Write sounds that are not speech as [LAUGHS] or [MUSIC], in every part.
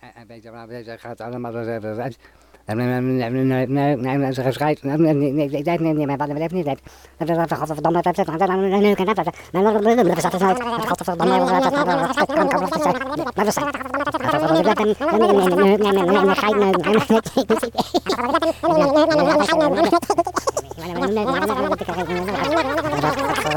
En, en, en weet je waar, deze gaat allemaal dat even uit. Ze. Nee, nee, nee, maar niet. Dat dat dan dat dat dat dat. Dan kan dat zijn. Maar. Dat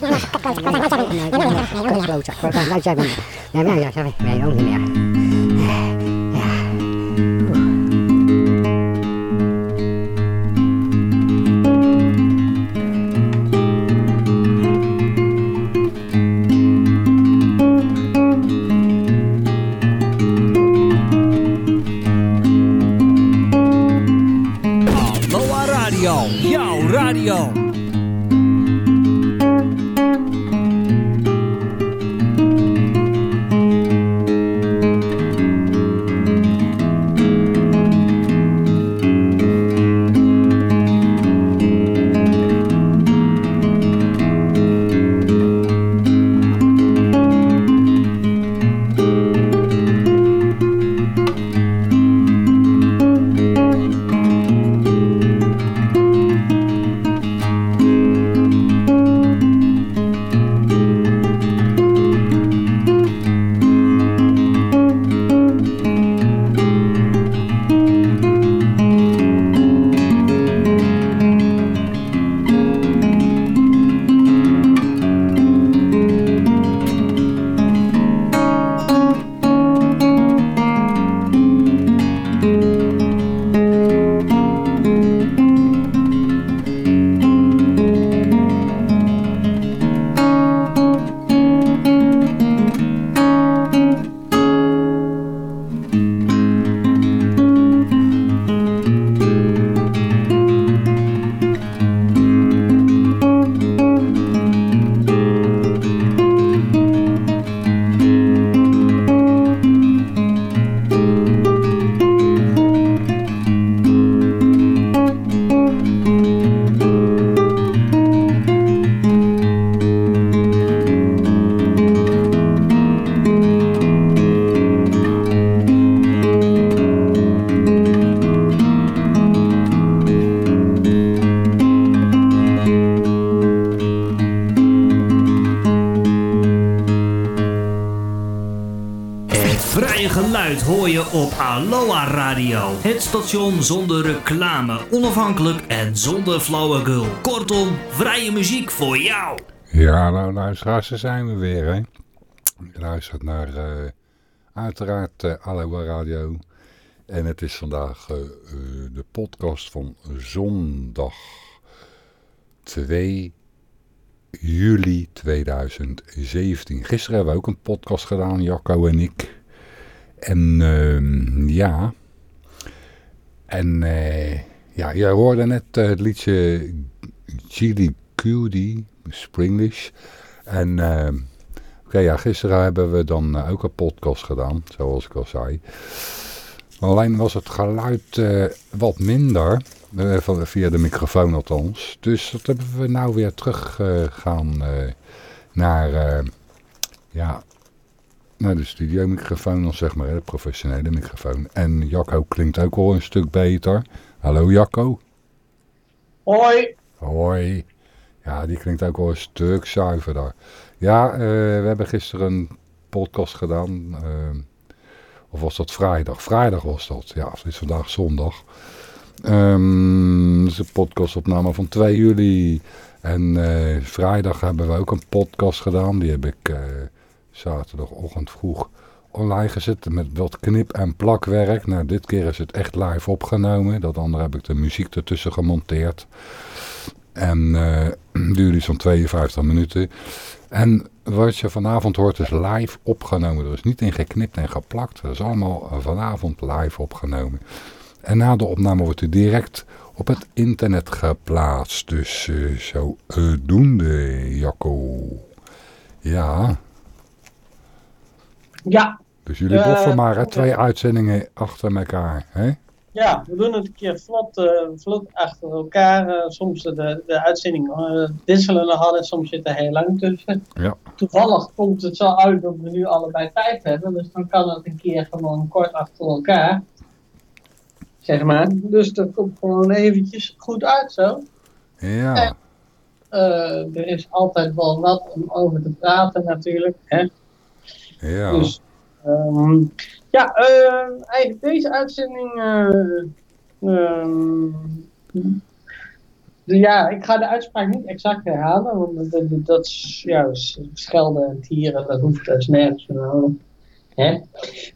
快快快快快快快快！快快快快快！快快快！快快快！快快快！[LAUGHS] Aloha Radio. Het station zonder reclame, onafhankelijk en zonder flauwekul. Kortom, vrije muziek voor jou. Ja, nou luisteraars, daar zijn we weer. Hè? Je luistert naar eh, uiteraard uh, Radio. En het is vandaag eh, de podcast van zondag 2 juli 2017. Gisteren hebben we ook een podcast gedaan, Jacco en ik. En ehm, ja. En eh, ja, jij hoorde net eh, het liedje Gilly Cutie, Springlish. En ehm, oké, ja, gisteren hebben we dan eh, ook een podcast gedaan, zoals ik al zei. Alleen was het geluid wat minder, via de microfoon althans. Dus dat hebben we nou weer terug gaan naar ja, naar de studiomicrofoon dan zeg maar, de professionele microfoon. En Jacco klinkt ook al een stuk beter. Hallo Jacco. Hoi. Hoi. Ja, die klinkt ook al een stuk zuiverder. Ja, eh, we hebben gisteren een podcast gedaan. Eh, of was dat vrijdag? Vrijdag was dat. Ja, het is vandaag zondag. Ehm, dat is een podcastopname van 2 juli. En eh, vrijdag hebben we ook een podcast gedaan. Die heb ik zaterdagochtend vroeg online gezet met wat knip- en plakwerk. Nou, dit keer is het echt live opgenomen. Dat andere heb ik de muziek ertussen gemonteerd. En uh, duurde zo'n 52 minuten. En wat je vanavond hoort is live opgenomen. Er is niet in geknipt en geplakt. Dat is allemaal vanavond live opgenomen. En na de opname wordt u direct op het internet geplaatst. Dus uh, zo eh, zodoende, Jacco. Ja, ja. Dus jullie boffen maar, hè? Twee uitzendingen achter elkaar, hè? Ja, we doen het een keer vlot, uh, vlot achter elkaar. Uh, soms de, de uitzending uh, wisselen nog altijd, soms zit er heel lang tussen. Ja. Toevallig komt het zo uit dat we nu allebei tijd hebben, dus dan kan het een keer gewoon kort achter elkaar. Zeg maar. Dus dat komt gewoon eventjes goed uit zo. Ja. En, er is altijd wel wat om over te praten natuurlijk. Hè? Ja. Dus, um, ja, uh, eigenlijk deze uitzending. Uh, de, ja, ik ga de uitspraak niet exact herhalen, want dat, dat, is ja, schelden en tieren, dat hoeft dus nergens voor nodig. Hè?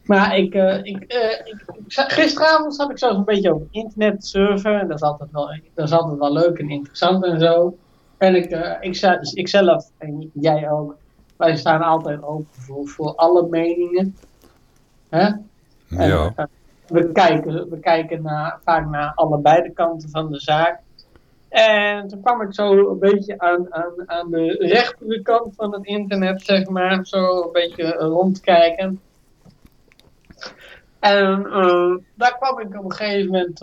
Maar ik, ik, ik, gisteravond zat ik zo een beetje over internet surfen, en dat is altijd wel, dat is altijd wel leuk en interessant en zo. En ik, ik, ik zelf, en jij ook, wij staan altijd open voor, voor alle meningen. Hè? En, Ja. uh, we kijken, we kijken naar, vaak naar allebei de kanten van de zaak. En toen kwam ik zo een beetje aan, aan, aan de rechtere kant van het internet, zeg maar. Zo een beetje rondkijken. En uh, daar kwam ik op een gegeven moment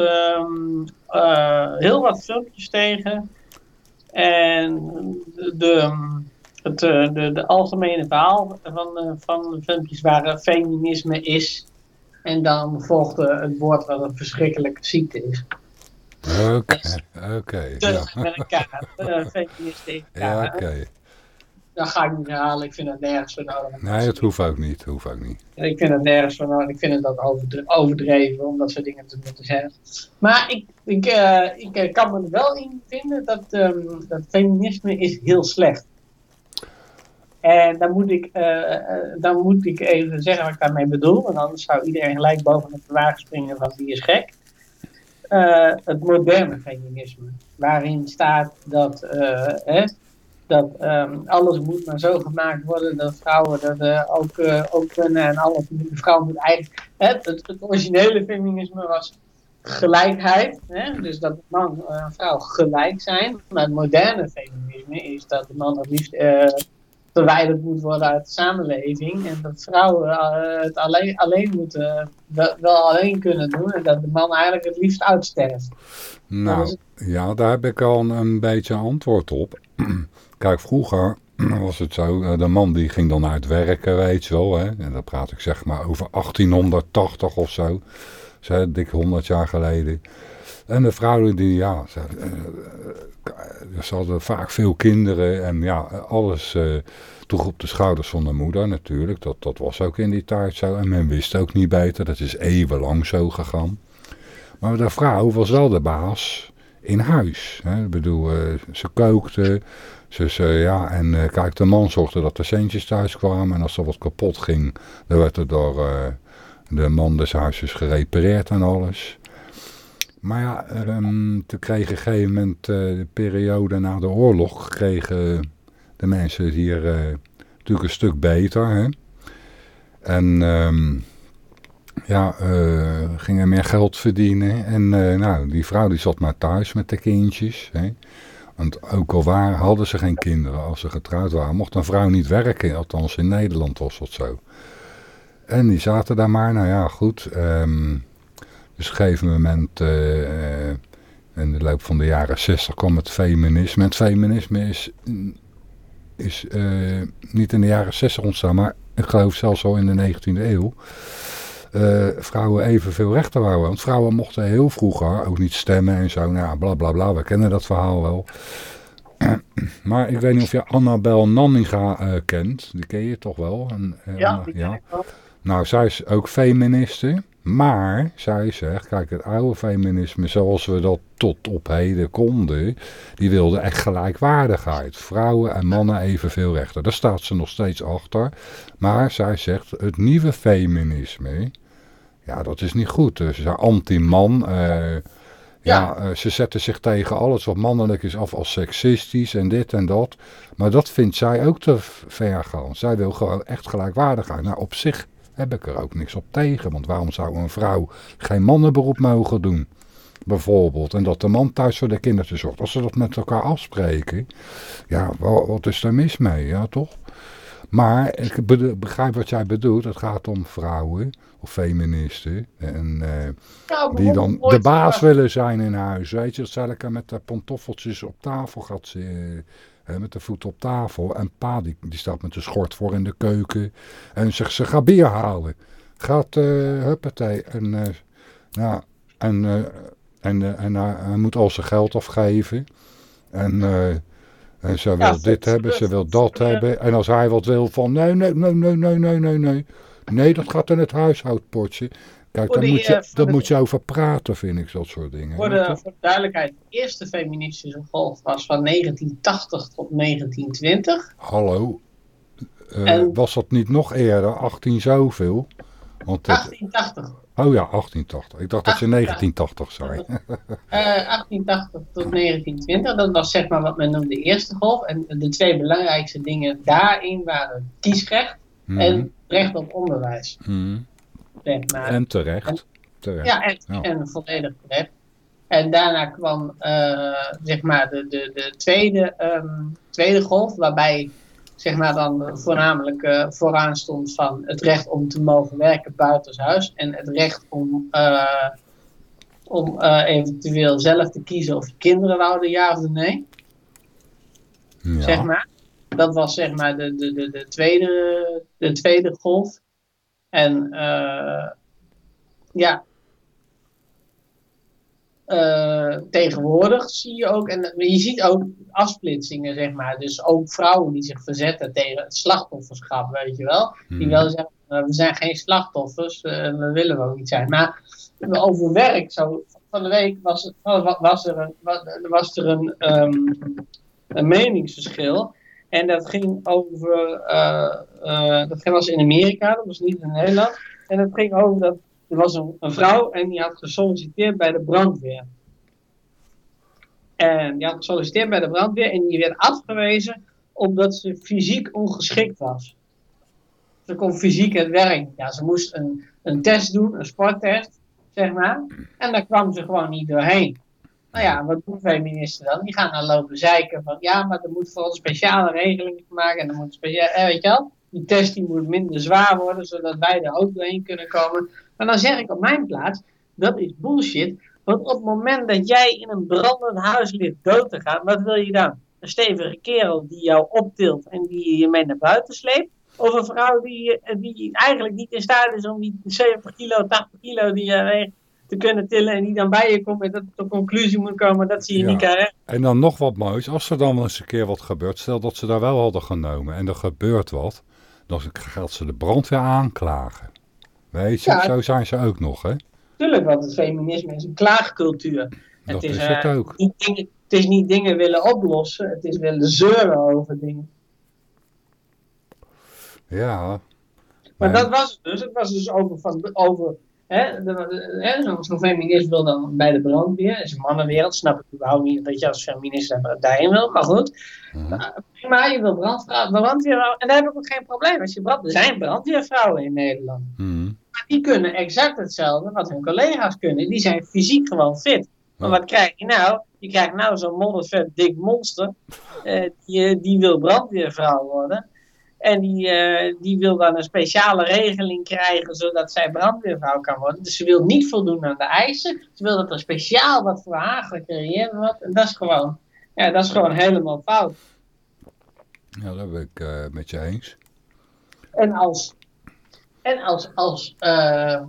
uh, heel wat filmpjes tegen. En de, de het de, de algemene verhaal van, van de filmpjes waren feminisme is. En dan volgde het woord wat een verschrikkelijke ziekte is. Oké, oké. Dus met elkaar, uh, [LAUGHS] feministen in Ja, oké. Okay. Dat ga ik niet herhalen, ik vind het nergens voor nodig. Nee, het hoeft ook niet, hoeft ook niet. Ik vind het nergens voor nodig, ik vind het ook overdreven om dat soort dingen te moeten zeggen. Maar ik, ik, uh, ik kan me er wel in vinden dat, um, dat feminisme is heel slecht en dan moet, ik, uh, dan moet ik even zeggen wat ik daarmee bedoel. Want anders zou iedereen gelijk boven het wagen springen van wie is gek. Uh, het moderne feminisme. Waarin staat dat, hè, dat um, alles moet maar zo gemaakt worden dat vrouwen dat ook, ook kunnen. En alles, de vrouw moet eigenlijk... Hè, het, het, originele feminisme was gelijkheid. Hè, dus dat man en vrouw gelijk zijn. Maar het moderne feminisme is dat de man het liefst verwijderd moet worden uit de samenleving. En dat vrouwen uh, het alleen, alleen moeten, wel, wel, alleen kunnen doen. En dat de man eigenlijk het liefst uitsterft. Nou, het... ja, daar heb ik al een, een beetje antwoord op. [CLEARS THROAT] Kijk, vroeger [CLEARS THROAT] was het zo, de man die ging dan uitwerken, weet je wel. Hè? En dan praat ik zeg maar over 1880 of zo. Zo dik 100 jaar geleden. En de vrouwen die, ja, ze, uh, ze hadden vaak veel kinderen en ja, alles uh, toch op de schouders van de moeder natuurlijk. Dat, dat was ook in die tijd zo en men wist ook niet beter. Dat is eeuwenlang zo gegaan. Maar de vrouw was wel de baas in huis. Hè? Ik bedoel, ze kookte, ze, ze, ja, en kijk, de man zorgde dat de centjes thuis kwamen. En als er wat kapot ging, dan werd er door de man des huizes gerepareerd en alles. Maar ja, um, toen kreeg op een gegeven moment, uh, de periode na de oorlog, kregen de mensen hier uh, natuurlijk een stuk beter. Hè? En um, ja, uh, gingen meer geld verdienen. En nou, die vrouw die zat maar thuis met de kindjes. Hè? Want ook al hadden ze geen kinderen als ze getrouwd waren, mocht een vrouw niet werken. Althans in Nederland was dat zo. En die zaten daar maar, nou ja, goed... Um, dus op een gegeven moment, uh, uh, in de loop van de jaren 60 kwam het feminisme. Het feminisme is, is uh, niet in de jaren 60 ontstaan, maar ik geloof zelfs al in de 19e eeuw. vrouwen evenveel rechten waren. Want vrouwen mochten heel vroeger ook niet stemmen en zo. Nou, bla bla bla, we kennen dat verhaal wel. [CLEARS THROAT] maar ik weet niet of je Annabel Nanninga kent. Die ken je toch wel? En, ja, die ken ik wel. Nou, zij is ook feministe. Maar, zij zegt, kijk, het oude feminisme zoals we dat tot op heden konden, die wilde echt gelijkwaardigheid. Vrouwen en mannen evenveel rechten. Daar staat ze nog steeds achter. Maar zij zegt, het nieuwe feminisme, ja, dat is niet goed. Ze zijn anti-man. Uh, ja, ja uh, ze zetten zich tegen alles wat mannelijk is af als seksistisch en dit en dat. Maar dat vindt zij ook te ver gaan. Zij wil gewoon echt gelijkwaardigheid. Nou, op zich heb ik er ook niks op tegen. Want waarom zou een vrouw geen mannenberoep mogen doen? Bijvoorbeeld. En dat de man thuis voor de kindertjes zorgt. Als ze dat met elkaar afspreken. Ja, wa- wat is er mis mee? Ja, toch? Maar ik begrijp wat jij bedoelt. Het gaat om vrouwen of feministen. En eh, Nou, die dan de baas willen zijn in huis. Weet je, dat zij lekker met de pantoffeltjes op tafel gaat zitten. Met de voet op tafel. En pa die, staat met de schort voor in de keuken. En zegt ze gaat bier halen. Gaat uh, huppatee. En, uh, en, eh, en, en hij moet al zijn geld afgeven. En... En ze wil dit hebben, ze wil dat hebben. En als hij wat wil van nee, nee, nee, nee, nee, nee, nee, nee. Nee, dat gaat in het huishoudpotje. Kijk, daar die, moet, je, eh, voor daar de- moet je over praten, vind ik, dat soort dingen. Voor de, voor de duidelijkheid, de eerste feministische golf was van 1980 tot 1920. Hallo, eh, En- was dat niet nog eerder, 18 zoveel? Want het, 1880. oh ja, 1880. Ik dacht dat je 1980 zei. Eh, 1880 tot 1920, dat was zeg maar wat men noemde de eerste golf. En de twee belangrijkste dingen daarin waren kiesrecht Mhm, en recht op onderwijs. mhm. Zeg maar. En terecht. terecht. Ja, en, Ja. en volledig terecht. En daarna kwam eh, zeg maar de, de, de tweede, ehm, tweede golf, waarbij zeg maar dan voornamelijk eh, vooraan stond van het recht om te mogen werken buitenshuis en het recht om, eh, om eventueel zelf te kiezen of je kinderen wouden, ja of nee. Ja. Zeg maar. Dat was zeg maar de, de, de, de, tweede, de tweede golf. En eh, ja. Eh, tegenwoordig zie je ook, en je ziet ook afsplitsingen, zeg maar. Dus ook vrouwen die zich verzetten tegen het slachtofferschap, weet je wel. Die Mhm. wel zeggen, eh, we zijn geen slachtoffers, eh, dat willen we ook niet zijn. Maar over werk, zo, van de week was, was er een, was er een, ehm, een meningsverschil. En dat ging over, eh, eh, dat was in Amerika, dat was niet in Nederland. En dat ging over dat er was een, een vrouw en die had gesolliciteerd bij de brandweer. En die had gesolliciteerd bij de brandweer en die werd afgewezen omdat ze fysiek ongeschikt was. Ze kon fysiek het werk. Ja, ze moest een, een test doen, een sporttest, zeg maar. En daar kwam ze gewoon niet doorheen. Nou ja, wat doen feministen dan? Die gaan dan lopen zeiken van ja, maar er moet voor ons speciale regelingen gemaakt en er moet speciaal, eh, weet je wel? Die test die moet minder zwaar worden, zodat wij er ook doorheen kunnen komen. Maar dan zeg ik op mijn plaats, dat is bullshit. Want op het moment dat jij in een brandend huis ligt dood te gaan, wat wil je dan? Een stevige kerel die jou optilt en die je mee naar buiten sleept? Of een vrouw die, eh, die eigenlijk niet in staat is om die 70 kilo, 80 kilo die je weegt te kunnen tillen en die dan bij je komt en dat tot de conclusie moet komen dat ze je Ja. niet redden? En dan nog wat moois, als er dan wel eens een keer wat gebeurt, stel dat ze daar wel hadden genomen en er gebeurt wat, dan gaat ze de brandweer aanklagen. Weet je, Ja. zo zijn ze ook nog, hè? Tuurlijk, want het feminisme is een klaagcultuur. Dat is, is eh, het ook. Niet dingen- het is niet dingen willen oplossen, het is willen zeuren over dingen. Ja. Maar dat was het dus. Het was dus over, van, over zo'n feminist wil dan bij de brandweer. Het is een mannenwereld, snap ik überhaupt niet dat je als feminist daar- daarin wil. Maar goed, Mhm. maar je wil brandweervrouw. En daar heb ik ook geen probleem. Als je brand, er zijn brandweervrouwen in Nederland. Mhm. Maar die kunnen exact hetzelfde wat hun collega's kunnen. Die zijn fysiek gewoon fit. Maar wat krijg je nou? Je krijgt nou zo'n moddervet dik monster. eh, die, eh, die wil brandweervrouw worden. En die, eh, die wil dan een speciale regeling krijgen zodat zij brandweervrouw kan worden. Dus ze wil niet voldoen aan de eisen. Ze wil dat er speciaal wat voor haar gecreëerd wordt. En dat is gewoon, ja, dat is gewoon helemaal fout. Ja, dat ben ik eh, met je eens. En als, en als, als, eh,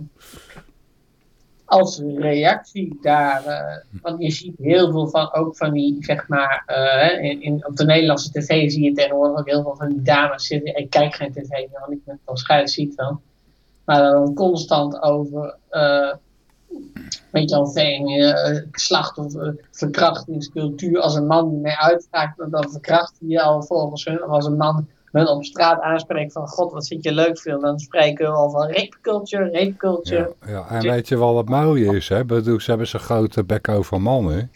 als reactie daar, eh, want je ziet heel veel van, ook van die, zeg maar, eh, in, in, op de Nederlandse tv zie je tegenwoordig ook heel veel van die dames zitten. Ik kijk geen tv meer, want ik ben waarschijnlijk ziek van. Maar dan constant over, eh weet je wel, fame, eh, slachtoffer, verkrachtingscultuur. Als een man mee uitraakt, dan verkracht hij je al volgens hun. Of als een man hun op straat aanspreekt van, god, wat vind je leuk veel, dan spreken we al van rape culture. Ja, ja. En weet je wel wat mooie is, hè? Bedoel, ze hebben zo'n grote bek over mannen.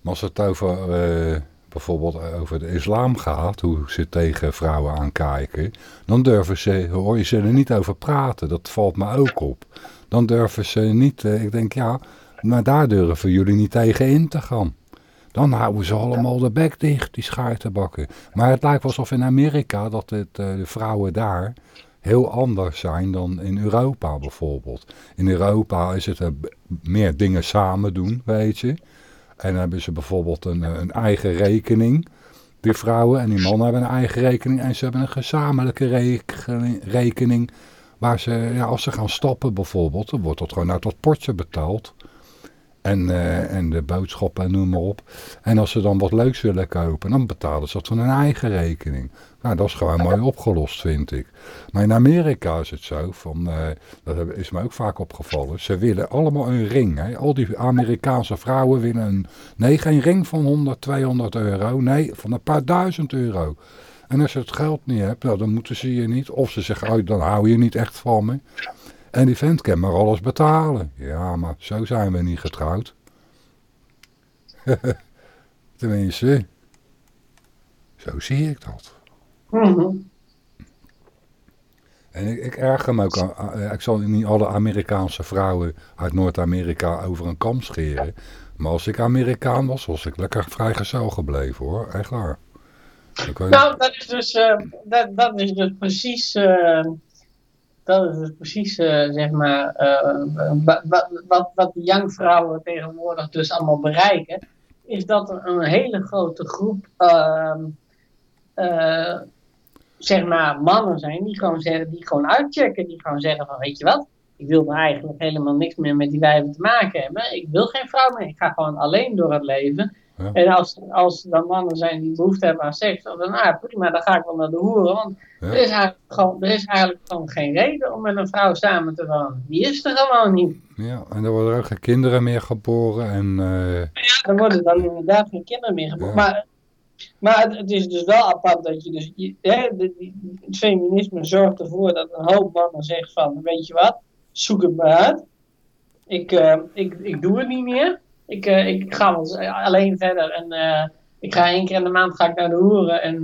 Maar als het over eh, bijvoorbeeld over de islam gaat, hoe ze tegen vrouwen aankijken, dan durven ze, hoor je ze er niet over praten. Dat valt me ook op. Dan durven ze niet, eh, ik denk ja, maar daar durven jullie niet tegen in te gaan. Dan houden ze allemaal de bek dicht, die schaartebakken. Maar het lijkt wel alsof in Amerika dat het, eh, de vrouwen daar heel anders zijn dan in Europa bijvoorbeeld. In Europa is het eh, meer dingen samen doen, weet je. En dan hebben ze bijvoorbeeld een, een eigen rekening, die vrouwen. En die mannen hebben een eigen rekening. En ze hebben een gezamenlijke rekening, rekening waar ze, ja, als ze gaan stappen bijvoorbeeld, dan wordt dat gewoon uit dat potje betaald. En, eh, en de boodschappen en noem maar op. En als ze dan wat leuks willen kopen, dan betalen ze dat van hun eigen rekening. Nou, dat is gewoon mooi opgelost, vind ik. Maar in Amerika is het zo, van, uh, dat is me ook vaak opgevallen. Ze willen allemaal een ring. Hè? Al die Amerikaanse vrouwen willen een... Nee, geen ring van 100, 200 euro. Nee, van een paar duizend euro. En als je het geld niet hebt, nou, dan moeten ze je niet... Of ze zeggen, oh, dan hou je niet echt van me. En die vent kan maar alles betalen. Ja, maar zo zijn we niet getrouwd. [LAUGHS] Tenminste, zo zie ik dat. Mhm. En ik, ik erger me ook aan, ik zal niet alle Amerikaanse vrouwen uit Noord-Amerika over een kam scheren. Maar als ik Amerikaan was, was ik lekker vrijgezel gebleven hoor, echt waar. Nou, dat is dus, uh, dat, dat is dus precies, uh, dat is dus precies, uh, zeg maar, wat, wat, wat de young vrouwen tegenwoordig dus allemaal bereiken, is dat er een hele grote groep ehm, zeg maar, mannen zijn die gewoon zeggen, die gewoon uitchecken, die gewoon zeggen van, weet je wat, ik wil er eigenlijk helemaal niks meer met die wijven te maken hebben. Ik wil geen vrouw meer, ik ga gewoon alleen door het leven. Ja. En als, als dan mannen zijn die behoefte hebben aan seks, dan nou prima, dan ga ik wel naar de hoeren. Want ja. er, is eigenlijk gewoon, er is eigenlijk gewoon geen reden om met een vrouw samen te wonen. Die is er gewoon niet. Ja, en er worden ook geen kinderen meer geboren. En, uh... Ja, er worden dan inderdaad geen kinderen meer geboren. Ja. Maar maar het, het, is dus wel apart dat je dus, je, hè, de, die, het feminisme zorgt ervoor dat een hoop mannen zegt van, weet je wat, zoek het maar uit. Ik, uh, ik, ik doe het niet meer. Ik, uh, ik ga wel alleen verder en uh, ik ga één keer in de maand ga ik naar de hoeren en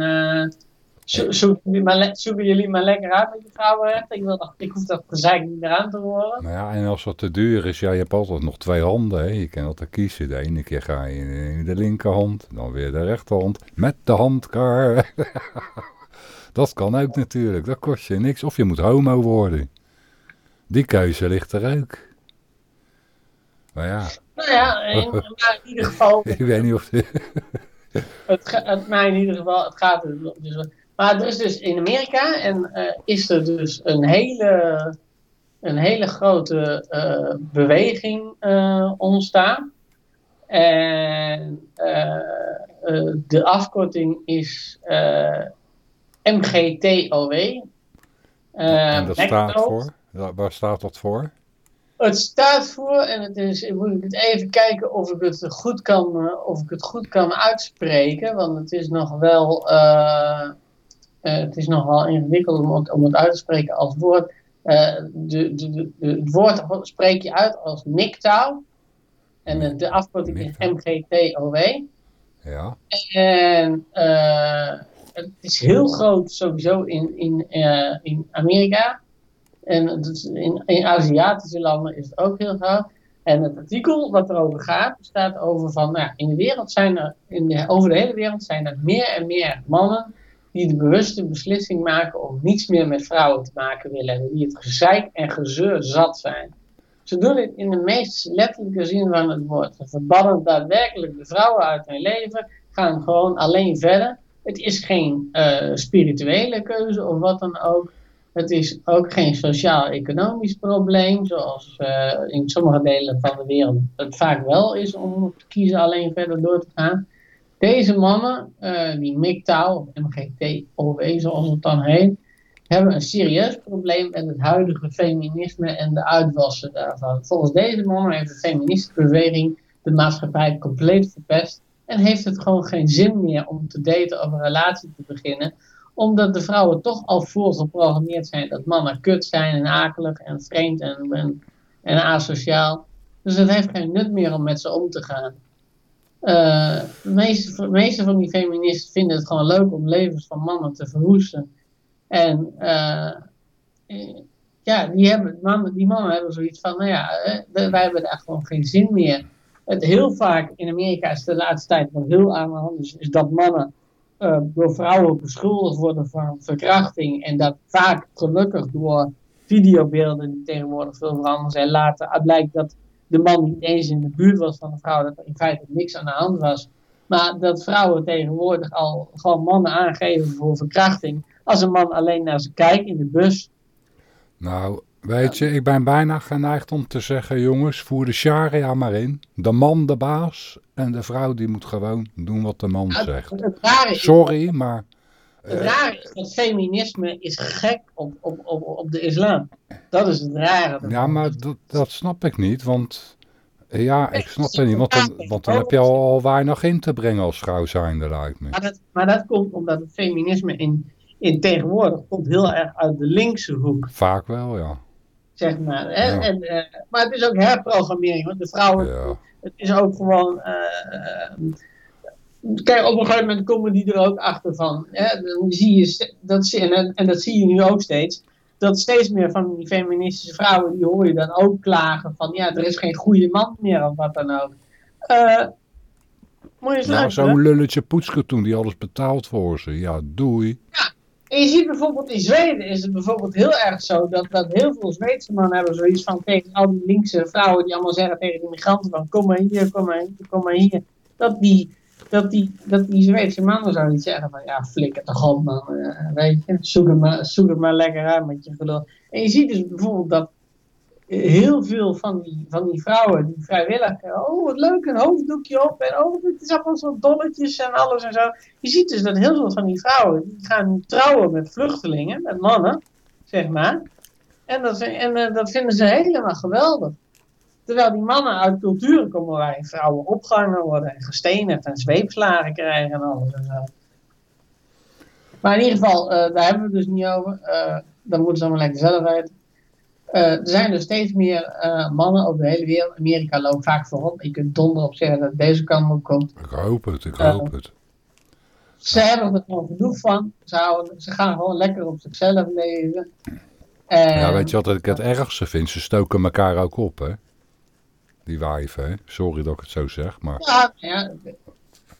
zo, zoek, maar, zoeken jullie maar lekker uit met je vrouwen. Ik, wil nog, ik hoef dat gezeik niet meer aan te horen. Nou ja, en als wat te duur is, ja, je hebt altijd nog twee handen. Hè. Je kan altijd kiezen. De ene keer ga je in de linkerhand, dan weer de rechterhand. Met de handkar. [LAUGHS] dat kan ook natuurlijk. Dat kost je niks. Of je moet homo worden. Die keuze ligt er ook. Maar ja. Nou ja, [LAUGHS] in, maar in ieder geval... ik weet niet of... [LAUGHS] het, het, maar in ieder geval, het gaat dus... Maar er is dus in Amerika en uh, is er dus een hele, een hele grote uh, beweging uh, ontstaan. En de afkorting is MGTOW. en dat staat voor? Waar staat dat voor? Het staat voor, en het is, ik moet het even kijken of ik het goed kan, of ik het goed kan uitspreken, want het is nog wel, uh, uh, het is nogal ingewikkeld om het, om het uit te spreken als woord. Uh, de, de, de, het woord spreek je uit als MGTOW. En de afkorting is MGTOW. Ja. En het is heel groot sowieso in, in, in Amerika. En in, in Aziatische landen is het ook heel groot. En het artikel wat erover gaat, staat over van, nou, in de wereld zijn er, in de, over de hele wereld zijn er meer en meer mannen die de bewuste beslissing maken om niets meer met vrouwen te maken willen hebben. Die het gezeik en gezeur zat zijn. Ze doen het in de meest letterlijke zin van het woord. Ze verbannen daadwerkelijk de vrouwen uit hun leven, gaan gewoon alleen verder. Het is geen uh, spirituele keuze of wat dan ook. Het is ook geen sociaal-economisch probleem, zoals uh, in sommige delen van de wereld het vaak wel is om te kiezen alleen verder door te gaan. Deze mannen, uh, die MGTOW, of MGTOW zoals het dan heet, hebben een serieus probleem met het huidige feminisme en de uitwassen daarvan. Volgens deze mannen heeft de feministische beweging de maatschappij compleet verpest en heeft het gewoon geen zin meer om te daten of een relatie te beginnen, omdat de vrouwen toch al voorgeprogrammeerd zijn dat mannen kut zijn en akelig en vreemd en, en, asociaal. Dus het heeft geen nut meer om met ze om te gaan. eh, de, meeste, de meeste van die feministen vinden het gewoon leuk om levens van mannen te verwoesten. En eh, eh, ja, die, hebben, mannen, die mannen hebben zoiets van, nou ja, eh, wij hebben daar gewoon geen zin meer. Het heel vaak in Amerika is de laatste tijd wat heel aan de hand is, is dat mannen eh, door vrouwen beschuldigd worden van verkrachting. En dat vaak gelukkig door videobeelden die tegenwoordig veel veranderd zijn, later blijkt dat de man niet eens in de buurt was van de vrouw, dat er in feite niks aan de hand was. Maar dat vrouwen tegenwoordig al gewoon mannen aangeven voor verkrachting. Als een man alleen naar ze kijkt in de bus. Nou, weet je, ik ben bijna geneigd om te zeggen, jongens, voer de sharia maar in. De man de baas en de vrouw die moet gewoon doen wat de man Nou, zegt. Sorry, maar het rare is dat feminisme is gek op, op, op, op de islam. Dat is het rare. ja, maar dat, dat snap ik niet, want ja, ik snap het niet, want dan, want dan heb je al, al weinig in te brengen als vrouw zijnde, lijkt me. Maar dat, maar dat komt omdat het feminisme in, in tegenwoordig komt heel erg uit de linkse hoek. Vaak wel, ja. Zeg maar. Hè? Ja. En, eh, maar het is ook herprogrammering. Want de vrouwen, ja. het is ook gewoon. eh, kijk, op een gegeven moment komen die er ook achter van. Hè? Dan zie je, dat, zie- en, en dat zie je nu ook steeds. Dat steeds meer van die feministische vrouwen, die hoor je dan ook klagen van. Ja, er is geen goede man meer of wat dan ook. Eh moet je eens Nou, zo'n lulletje poetske toen die alles betaald voor ze. Ja, doei. En je ziet bijvoorbeeld in Zweden is het bijvoorbeeld heel erg zo dat, dat heel veel Zweedse mannen hebben zoiets van tegen al die linkse vrouwen die allemaal zeggen tegen die migranten van kom maar hier, kom maar hier, kom maar hier. Dat die, dat die, dat die Zweedse mannen zoiets zeggen van ja flikker toch op man, eh, weet je, zoek het, maar, zoek maar lekker uit met je gelul. En je ziet dus bijvoorbeeld dat heel veel van die, van die vrouwen die vrijwillig, oh wat leuk, een hoofddoekje op en oh het is allemaal zo dolletjes en alles en zo. Je ziet dus dat heel veel van die vrouwen, die gaan trouwen met vluchtelingen, met mannen, zeg maar. En dat, en, eh, dat vinden ze helemaal geweldig. Terwijl die mannen uit culturen komen waarin vrouwen opgehangen worden en gestenigd en zweepslagen krijgen en alles en zo. Maar in ieder geval, eh, daar hebben we het dus niet over. Eh dat moeten ze allemaal lekker zelf weten. Eh, er zijn dus steeds meer eh, mannen over de hele wereld. Amerika loopt vaak voorop. Je kunt donder op zeggen dat deze kant op komt. Ik hoop het, ik hoop het. Ze hebben er gewoon genoeg van. Ze, houden, ze gaan gewoon lekker op zichzelf leven. En, Ja, weet je wat ik het ergste vind? Ze stoken elkaar ook op, hè? Die wijven, hè? Sorry dat ik het zo zeg, maar... Ja, ja,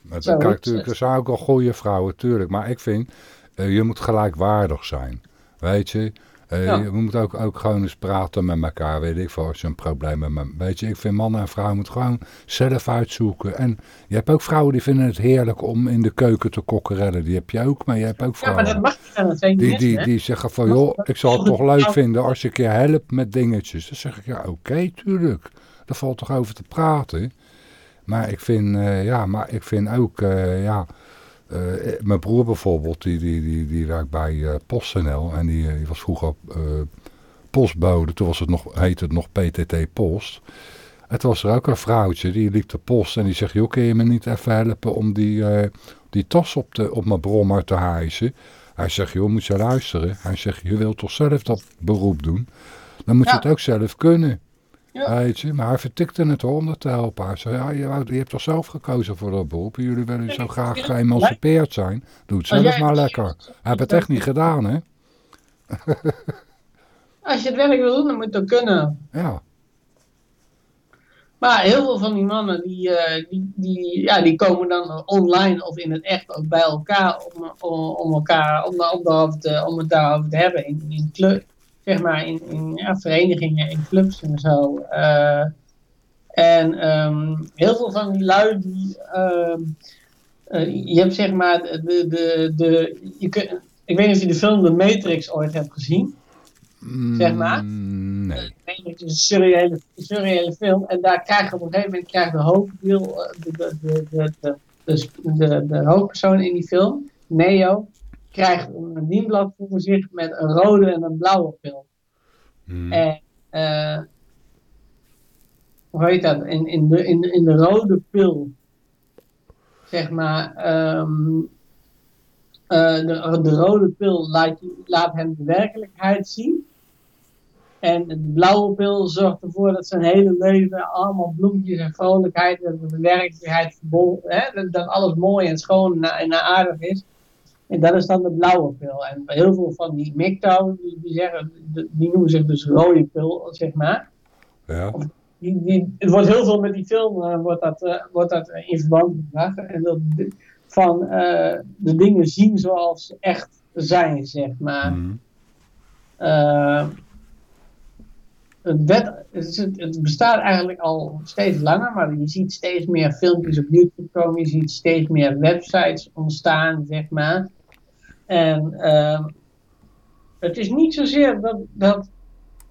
Het, Zo, kijk, er zijn ook al goede vrouwen, tuurlijk. Maar ik vind, eh, je moet gelijkwaardig zijn. Weet je? Eh, Ja. Je moet ook, ook gewoon eens praten met elkaar, weet ik veel, als je een probleem hebt. Weet je, ik vind mannen en vrouwen moeten gewoon zelf uitzoeken. En je hebt ook vrouwen die vinden het heerlijk om in de keuken te kokkerellen. Die heb je ook, maar je hebt ook ja, maar vrouwen dat mag niet die, die, die zeggen van, joh, ik zal het toch leuk vinden als je een keer helpt met dingetjes. Dan zeg ik, ja, oké, tuurlijk. Daar valt toch over te praten. Maar ik vind, eh, ja, maar ik vind ook, eh, ja, eh, mijn broer bijvoorbeeld, die, die, die, die werkt bij eh, PostNL en die, eh, die was vroeger eh, postbode. Toen was het nog, heette het nog PTT Post. Het was er ook een vrouwtje, die liep de post en die zegt, joh, kun je me niet even helpen om die, eh, die tas op, de, op mijn brommer te hijsen? Hij zegt, joh, moet je luisteren. Hij zegt, je wilt toch zelf dat beroep doen? Dan moet je het ook zelf kunnen. Ja. Weet je, maar hij vertikte het hoor om dat te helpen. Hij zei, ja, je, hebt toch zelf gekozen voor dat beroep? Jullie willen zo graag geëmancipeerd zijn. Doe het zelf maar lekker. Hij heeft het echt niet gedaan, hè? [LAUGHS] Als je het werk wil doen, dan moet ook kunnen. Ja, Maar heel veel van die mannen, die, eh, die, die, ja, die komen dan online of in het echt ook bij elkaar om, om, om elkaar, om, om, daarover te, om het daarover te hebben in, in club, zeg maar, in, in ja, verenigingen, in clubs en zo. Eh, en ehm, heel veel van die lui die, ehm, eh, je hebt zeg maar, de, de, de je ik weet niet of je de film The Matrix ooit hebt gezien. Zeg maar. Mm, Nee. Het is een surreële, surreële film. En daar krijg je op een gegeven moment krijgt de eh, de, de, de, de, de, de, de, de hoofdpersoon in die film, Neo, krijgt een dienblad voor zich met een rode en een blauwe pil. Mm. En, eh hoe heet dat? In, in, de, in, in de rode pil, zeg maar, ehm, eh, de, de rode pil laat, hem de werkelijkheid zien. En de blauwe pil zorgt ervoor dat zijn hele leven allemaal bloempjes en vrolijkheid en de werkelijkheid hè, dat, dat alles mooi en schoon en, en aardig is. En dat is dan de blauwe pil. En heel veel van die MGTOW, die, die, zeggen, die noemen zich dus rode pil, zeg maar. Ja. Die, die, het wordt heel veel met die film uh, wordt dat, uh, wordt dat in verband gebracht. En dat, van uh, de dingen zien zoals ze echt zijn, zeg maar. Het, wet, het, het, bestaat eigenlijk al steeds langer, maar je ziet steeds meer filmpjes op YouTube komen, je ziet steeds meer websites ontstaan, zeg maar. En uh, het is niet zozeer dat, dat,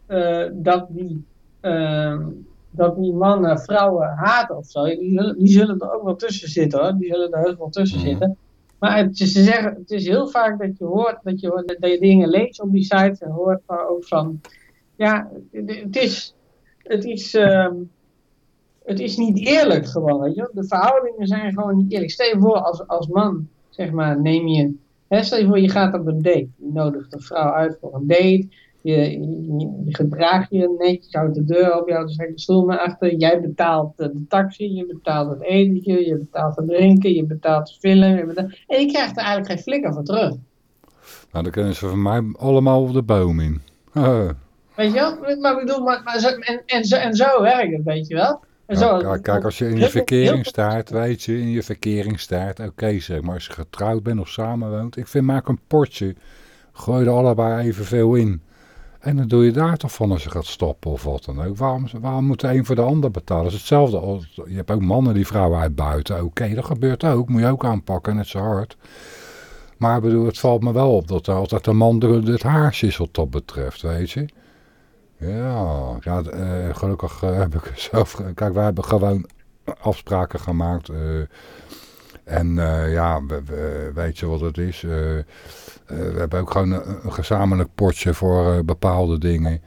uh, dat, die, uh, dat die mannen vrouwen haten of zo. Die zullen, die zullen er ook wel tussen zitten hoor. Die zullen er heus wel tussen zitten. Maar het is, ze zeggen, het is heel vaak dat je hoort, dat je, dat je dingen leest op die site en hoort ook van, ja, het is, het is, uh, het is niet eerlijk gewoon, weet je. De verhoudingen zijn gewoon niet eerlijk. Stel je voor als, als man, zeg maar, neem je, hè, stel je voor je gaat op een date. Je nodigt een vrouw uit voor een date. Je, je, je gedraagt je netjes, je houdt de deur op, je houdt de stoel naar achter. Jij betaalt de taxi, je betaalt het etentje, je betaalt het drinken, je betaalt de film. Je betaalt... En je krijgt er eigenlijk geen flikker voor terug. Nou, dan kunnen ze van mij allemaal de boom in. [LAUGHS] Weet je wel? Maar ik bedoel, maar, maar zo, en, en, zo, en zo werkt het, weet je wel? Ja, kijk, kijk, als je in je verkering staat, weet je, in je verkering staat, oké okay, zeg maar, als je getrouwd bent of samenwoont, ik vind, maak een potje, gooi er allebei evenveel in. En dan doe je daar toch van als je gaat stoppen of wat dan ook. Waarom, waarom moet de een voor de ander betalen? Dat is hetzelfde. Als, je hebt ook mannen die vrouwen uitbuiten. Oké, okay, dat gebeurt ook. Moet je ook aanpakken, net zo hard. Maar bedoel, het valt me wel op dat er altijd de man het haarsje is wat dat betreft, weet je. Ja, ja uh, gelukkig uh, heb ik [LAUGHS] zelf... Kijk, wij hebben gewoon afspraken gemaakt. Uh, en ja, we, we, weet je wat het is? we hebben ook gewoon een, een gezamenlijk potje voor bepaalde dingen.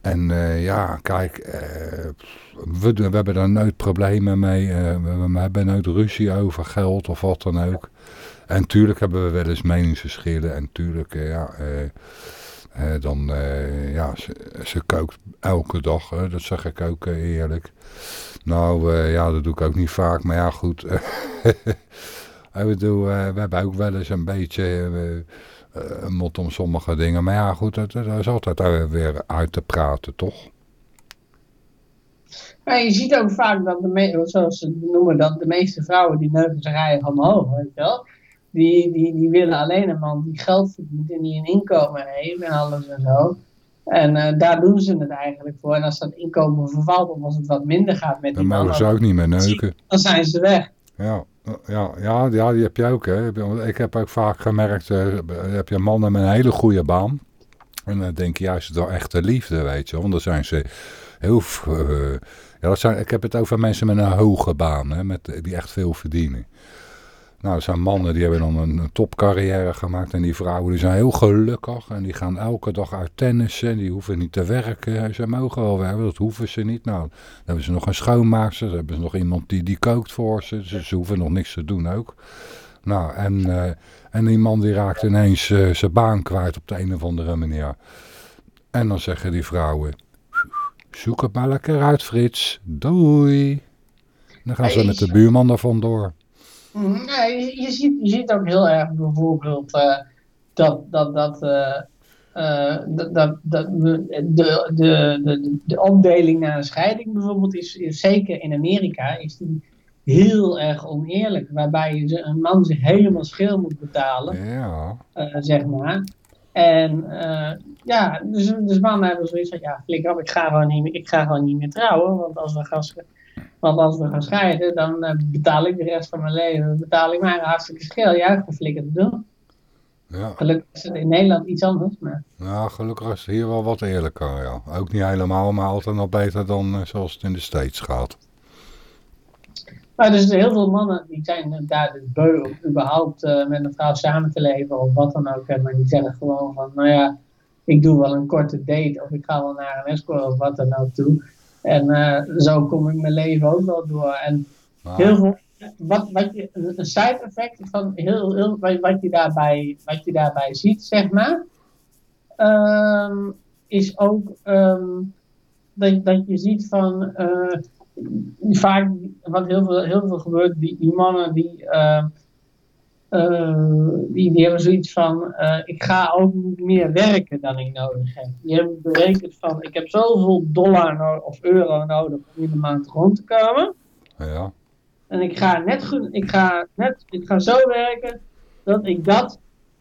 En ja, kijk, we, we, hebben daar nooit problemen mee. we, we hebben nooit ruzie over geld of wat dan ook. En tuurlijk hebben we wel eens meningsverschillen. En tuurlijk, ja... Dan, uh, ja, ze, kookt elke dag, dat zeg ik ook uh, eerlijk. Nou, ja, dat doe ik ook niet vaak, maar ja, goed. [LAUGHS] ik we hebben ook wel eens een beetje een mot om sommige dingen. Maar ja, goed, dat, is altijd weer uit te praten, toch? Ja, je ziet ook vaak dat, de zoals ze noemen dat, de meeste vrouwen die neuken zich omhoog, weet je wel die, die, die willen alleen een man die geld verdient en die een inkomen heeft en alles en zo. En uh, daar doen ze het eigenlijk voor. En als dat inkomen vervalt of als het wat minder gaat met dan die mogen ze ook niet meer neuken. Dan zijn ze weg. Ja, ja, ja, ja die heb je ook. Hè. Ik heb ook vaak gemerkt, uh, heb je mannen met een hele goede baan. En dan denk je juist wel echte liefde, weet je. Want dan zijn ze heel... Uh, ja, dat zijn, ik heb het over mensen met een hoge baan, hè, met, die echt veel verdienen. Nou, er zijn mannen die hebben dan een, een topcarrière gemaakt. En die vrouwen die zijn heel gelukkig. En die gaan elke dag uit tennissen. Die hoeven niet te werken. Ze mogen wel werken, dat hoeven ze niet. Nou, dan hebben ze nog een schoonmaakster. Dan hebben ze nog iemand die, die kookt voor ze. ze. Ze hoeven nog niks te doen ook. Nou, en, uh, en die man die raakt ineens uh, zijn baan kwijt op de een of andere manier. En dan zeggen die vrouwen... Zoek het maar lekker uit, Frits. Doei. Dan gaan ze met de buurman er vandoor. Ja, je, je, ziet, je ziet ook heel erg bijvoorbeeld uh, dat, dat, dat, uh, dat, dat, dat de, de, de, de, de opdeling naar een scheiding bijvoorbeeld is, is zeker in Amerika is die heel erg oneerlijk. Waarbij een man zich helemaal schil moet betalen, ja. zeg maar. En ja, dus, dus mannen hebben zoiets van, ja, flik op, ik ga gewoon niet meer, ik ga gewoon niet meer trouwen. Want als we gaan want als we gaan scheiden, dan uh, betaal ik de rest van mijn leven. betaal ik mij een hartstikke schil. Ja, geflikkerd doen. Ja. Gelukkig is het in Nederland iets anders. Maar... Ja, gelukkig is het hier wel wat eerlijker. Ja. Ook niet helemaal, maar altijd nog beter dan uh, zoals het in de States gaat. Maar dus heel veel mannen die zijn daar dus beu om überhaupt uh, met een vrouw samen te leven of wat dan ook. Maar die zeggen gewoon van, nou ja, ik doe wel een korte date of ik ga wel naar een escort of wat dan ook toe. En uh, zo kom ik mijn leven ook wel door. En wow. heel veel, wat, wat je, een side effect van heel, heel, wat, je daarbij, wat je daarbij ziet, zeg maar. Um, is ook ehm, dat, dat je ziet van eh, vaak wat heel veel, heel veel gebeurt, die, die mannen die, ehm, eh, die, die hebben zoiets van eh, ik ga ook meer werken dan ik nodig heb. Die hebben berekend van ik heb zoveel dollar no- of euro nodig om in de maand rond te komen. Ja. En ik ga net ik ga net, ik ga zo werken dat ik dat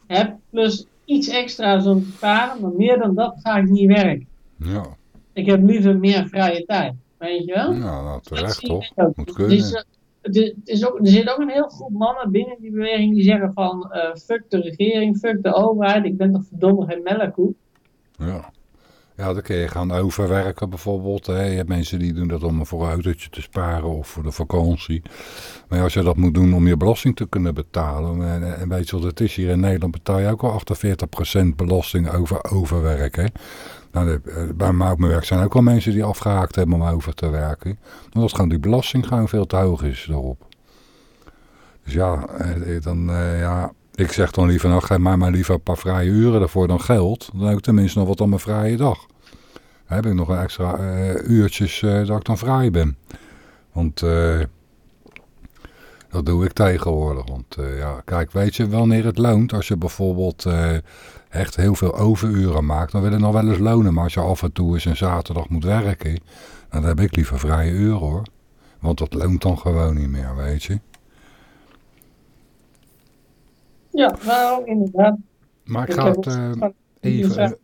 heb, plus iets extra's om te sparen, maar meer dan dat ga ik niet werken. Ja. Ik heb liever meer vrije tijd, weet je wel? Nou, nou Dat terecht toch? Moet kunnen. eh, het is- ook, er zit ook een heel groep mannen binnen die beweging die zeggen van eh, fuck de regering, fuck de overheid, ik ben toch verdomme geen melkkoe. Ja. Ja, dan kun je gaan overwerken bijvoorbeeld. Hè. Je hebt mensen die doen dat om voor een autootje te sparen of voor de vakantie. Maar als je dat moet doen om je belasting te kunnen betalen. En, en weet je wat het is? Hier in Nederland betaal je ook al 48% belasting over overwerk. Nou, eh, bij mij op mijn werk zijn ook wel mensen die afgehaakt hebben om over te werken. Omdat gewoon die belasting gewoon veel te hoog is erop. Dus ja, eh, dan, eh, ja, ik zeg dan liever, nou geef mij maar liever een paar vrije uren daarvoor dan geld. Dan heb ik tenminste nog wat aan mijn vrije dag. Dan heb ik nog een extra eh, uurtjes dat ik dan vrij ben. Want eh, dat doe ik tegenwoordig. Want eh, ja, kijk, weet je wanneer het loont? Als je bijvoorbeeld eh, echt heel veel overuren maakt, dan wil het nog wel eens lonen. Maar als je af en toe eens een zaterdag moet werken, dan heb ik liever vrije uren hoor. Want dat loont dan gewoon niet meer, weet je. Ja, nou inderdaad. Maar ik ga het eh, even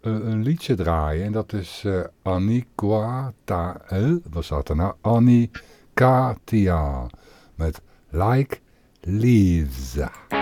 een liedje draaien. En dat is eh Aniqua Ta... eh, wat staat er nou? Anikatia. Met Like Lisa.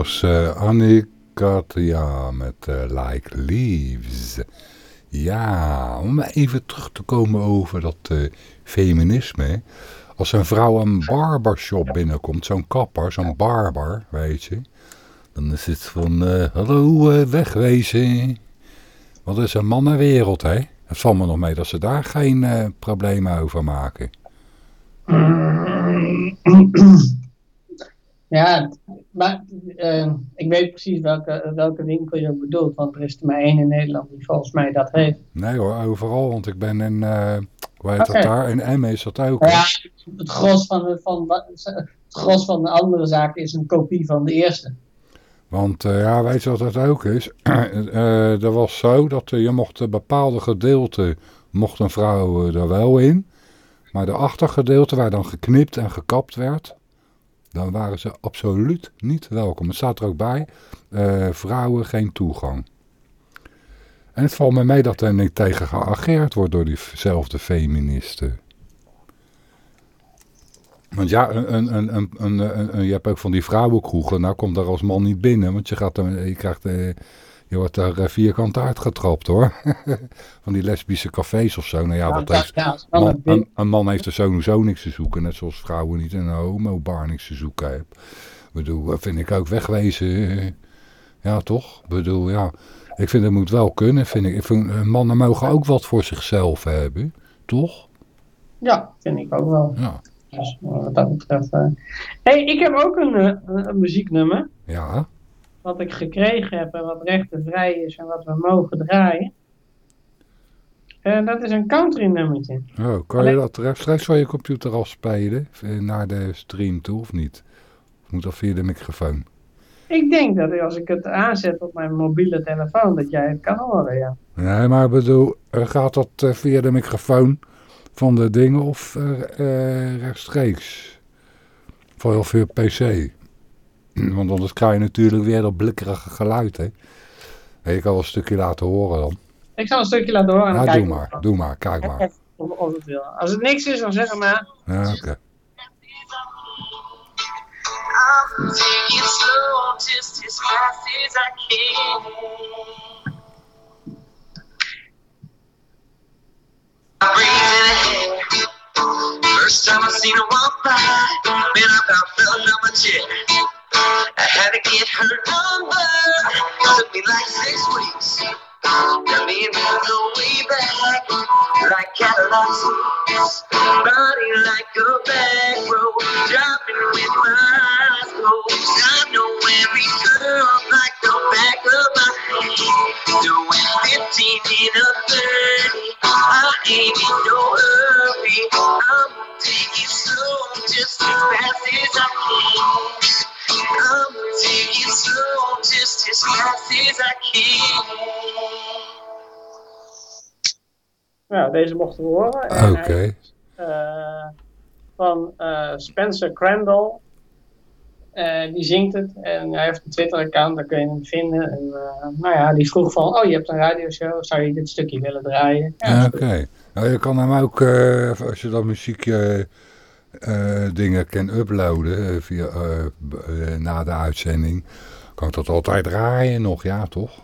Was uh, ja, met uh, Like Leaves. Ja, om even terug te komen over dat uh, feminisme. Als een vrouw een barbershop binnenkomt, zo'n kapper, zo'n barber, weet je. Dan is het van, hallo, wegwezen. Wat is een mannenwereld, hè? Het valt me nog mee dat ze daar geen problemen over maken. Ja, maar uh, ik weet precies welke, welke winkel je bedoelt. Want er is er maar één in Nederland die volgens mij dat heeft. Nee hoor, overal. Want ik ben in, uh, hoe heet okay. dat daar? In Emmen is dat ook. Ja, het gros van, de, van, het gros van de andere zaken is een kopie van de eerste. Want uh, ja, weet je wat dat ook is? uh, [CLEARS THROAT] er was zo dat je mocht een bepaalde gedeelte, mocht een vrouw er wel in. Maar de achtergedeelte waar dan geknipt en gekapt werd, dan waren ze absoluut niet welkom. Het staat er ook bij, uh, vrouwen geen toegang. En het valt me mee dat er niet tegen geageerd wordt door diezelfde feministen. Want ja, een, een, een, je hebt ook van die vrouwenkroegen, nou komt daar als man niet binnen, want je, gaat je krijgt... Uh, je wordt daar eh, vierkant uitgetrapt hoor. [LAUGHS] Van die lesbische cafés of zo. Nou ja, wat heeft, man, een, een, man heeft er sowieso niks te zoeken. Net zoals vrouwen niet een homo-bar niks te zoeken hebben. Ik bedoel, vind ik ook wegwezen. Ja, toch? Ik bedoel, ja. Ik vind het moet wel kunnen. Vind ik. ik vind, eh, mannen mogen ook wat voor zichzelf hebben. Toch? Ja, vind ik ook wel. Ja. Dus wat dat betreft. Uh... hey, ik heb ook een, een muzieknummer. Ja wat ik gekregen heb en wat rechtenvrij is en wat we mogen draaien. En dat is een country nummertje. Oh, kan je dat rechtstreeks van je computer afspelen naar de stream toe of niet? Of moet dat via de microfoon? Ik denk dat als ik het aanzet op mijn mobiele telefoon, dat jij het kan horen, ja. Nee, maar bedoel, gaat dat eh, via de microfoon van de dingen of uh, rechtstreeks? Voor via PC? [CLEARS THROAT] Want anders krijg je natuurlijk weer dat blikkerige geluid. Hè? Je kan wel een stukje laten horen dan. Ik zal een stukje laten horen. En ja, doe maar, doe maar, kijk maar. Of, het wil. Als het niks is, dan zeg maar. Ja, oké. Okay. First time I seen her walk by, man, I about fell on my chair. I had to get her number. Took me like six weeks. Got me moved the way back like Cadillac seats. Body like a back road, dropping with my eyes closed. I know every curve like the back of my hand. Doing 15 in a 30. I ain't in no hurry. I'm it slow, just as fast as I can. Come take it slow, just as fast as I can. Nou, deze mochten we horen. Oké. Okay. Uh, van uh, Spencer Crandall. Uh, die zingt het en hij heeft een Twitter-account, daar kun je hem vinden. En, nou ja, die vroeg van, oh je hebt een radioshow, zou je dit stukje willen draaien? Ja, Oké. Okay. Nou, je kan hem ook, als je dat muziekje dingen kan uploaden eh, via, uh, na de uitzending, kan ik dat altijd draaien nog, ja toch?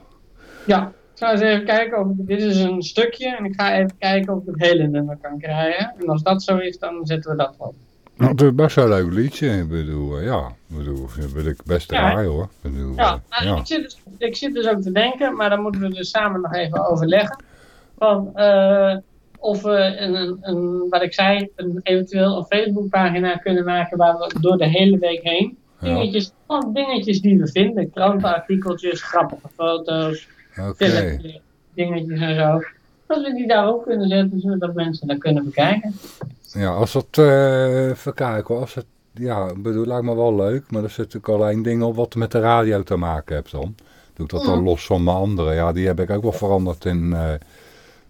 Ja, ik ga eens even kijken of dit is een stukje en ik ga even kijken of ik het hele nummer kan krijgen. En als dat zo is, dan zetten we dat op. Nou, het is best wel een leuk liedje. Ik bedoel, ja, ik bedoel, wil ik best draaien hoor. Ik bedoel, ja, nou, ja. Ik, zit dus, ik zit dus ook te denken, maar dan moeten we dus samen nog even overleggen. Uh, of we een, een, een, wat ik zei, een, eventueel een Facebookpagina kunnen maken waar we door de hele week heen dingetjes, ja. dingetjes die we vinden, krantenartikeltjes, grappige foto's, okay. dingetjes en zo. Dat we die daar ook kunnen zetten, zodat mensen dat kunnen bekijken. Ja, als dat, uh, even kijken, als het, ja, bedoel, lijkt me wel leuk, maar er zit natuurlijk alleen dingen op wat met de radio te maken hebt dan. Doe ik dat dan los van mijn andere. Ja, die heb ik ook wel veranderd in... Uh,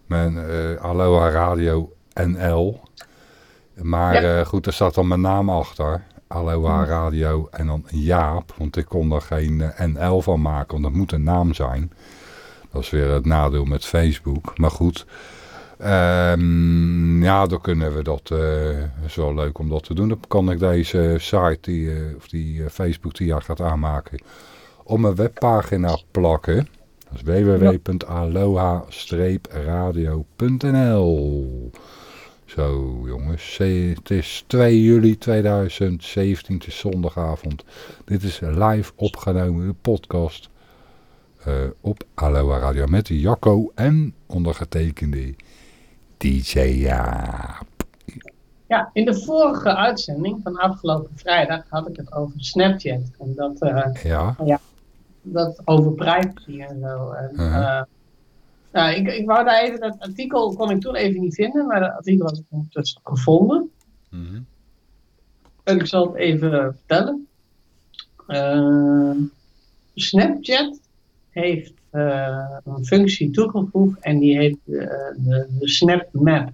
mijn uh, Aloha Radio NL. Maar ja. uh, goed, er staat dan mijn naam achter. Aloha hmm. Radio en dan Jaap. Want ik kon er geen uh, NL van maken, want dat moet een naam zijn. Dat is weer het nadeel met Facebook. Maar goed, Ehm, ja, dan kunnen we dat, eh is wel leuk om dat te doen. Dan kan ik deze site, die, eh, of die eh, Facebook die jij gaat aanmaken, op mijn webpagina plakken. Dat is www.aloha-radio.nl Zo jongens, het is 2 juli 2017, het is zondagavond. Dit is live opgenomen podcast eh, op Aloha Radio met Jacco en ondergetekende DJ Jaap. Ja, in de vorige uitzending van afgelopen vrijdag had ik het over Snapchat. En dat, eh, Ja, dat over privacy en zo. En, Mhm. eh, nou, ik, ik wou daar even, dat artikel kon ik toen even niet vinden, maar dat artikel ik ondertussen gevonden. Mhm. En ik zal het even vertellen. Eh, Snapchat heeft eh, een functie toegevoegd en die heet de, de Snap Map.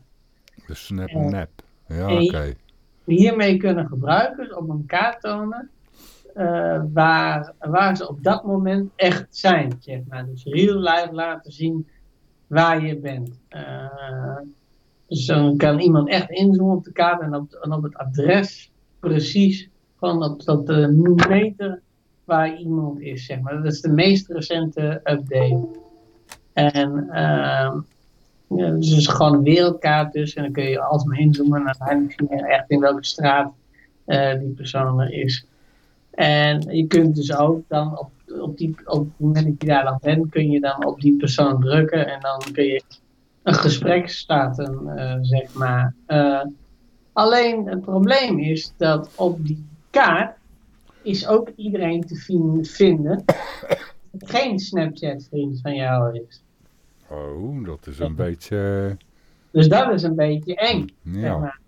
de Snap Nap. Ja, oké. Hiermee kunnen gebruikers op een kaart tonen eh, waar, ze op dat moment echt zijn. Zeg maar. Dus real life laten zien waar je bent. Eh, dus dan kan iemand echt inzoomen op de kaart en op, op het adres precies van op dat eh, meter waar iemand is. Zeg maar. Dat is de meest recente update. En ehm, ja, dus is gewoon een wereldkaart dus. En dan kun je alsmaar inzoomen en uiteindelijk je echt in welke straat eh, die persoon er is. En je kunt dus ook dan op, op, die, op het moment dat je daar dan bent, kun je dan op die persoon drukken en dan kun je een gesprek starten, eh, zeg maar. Eh, alleen het probleem is dat op die kaart is ook iedereen te vin- vinden die geen Snapchat-vriend van jou is. Oh, dat is een beetje... Dus dat is een beetje eng. eh, Zeg ja. maar.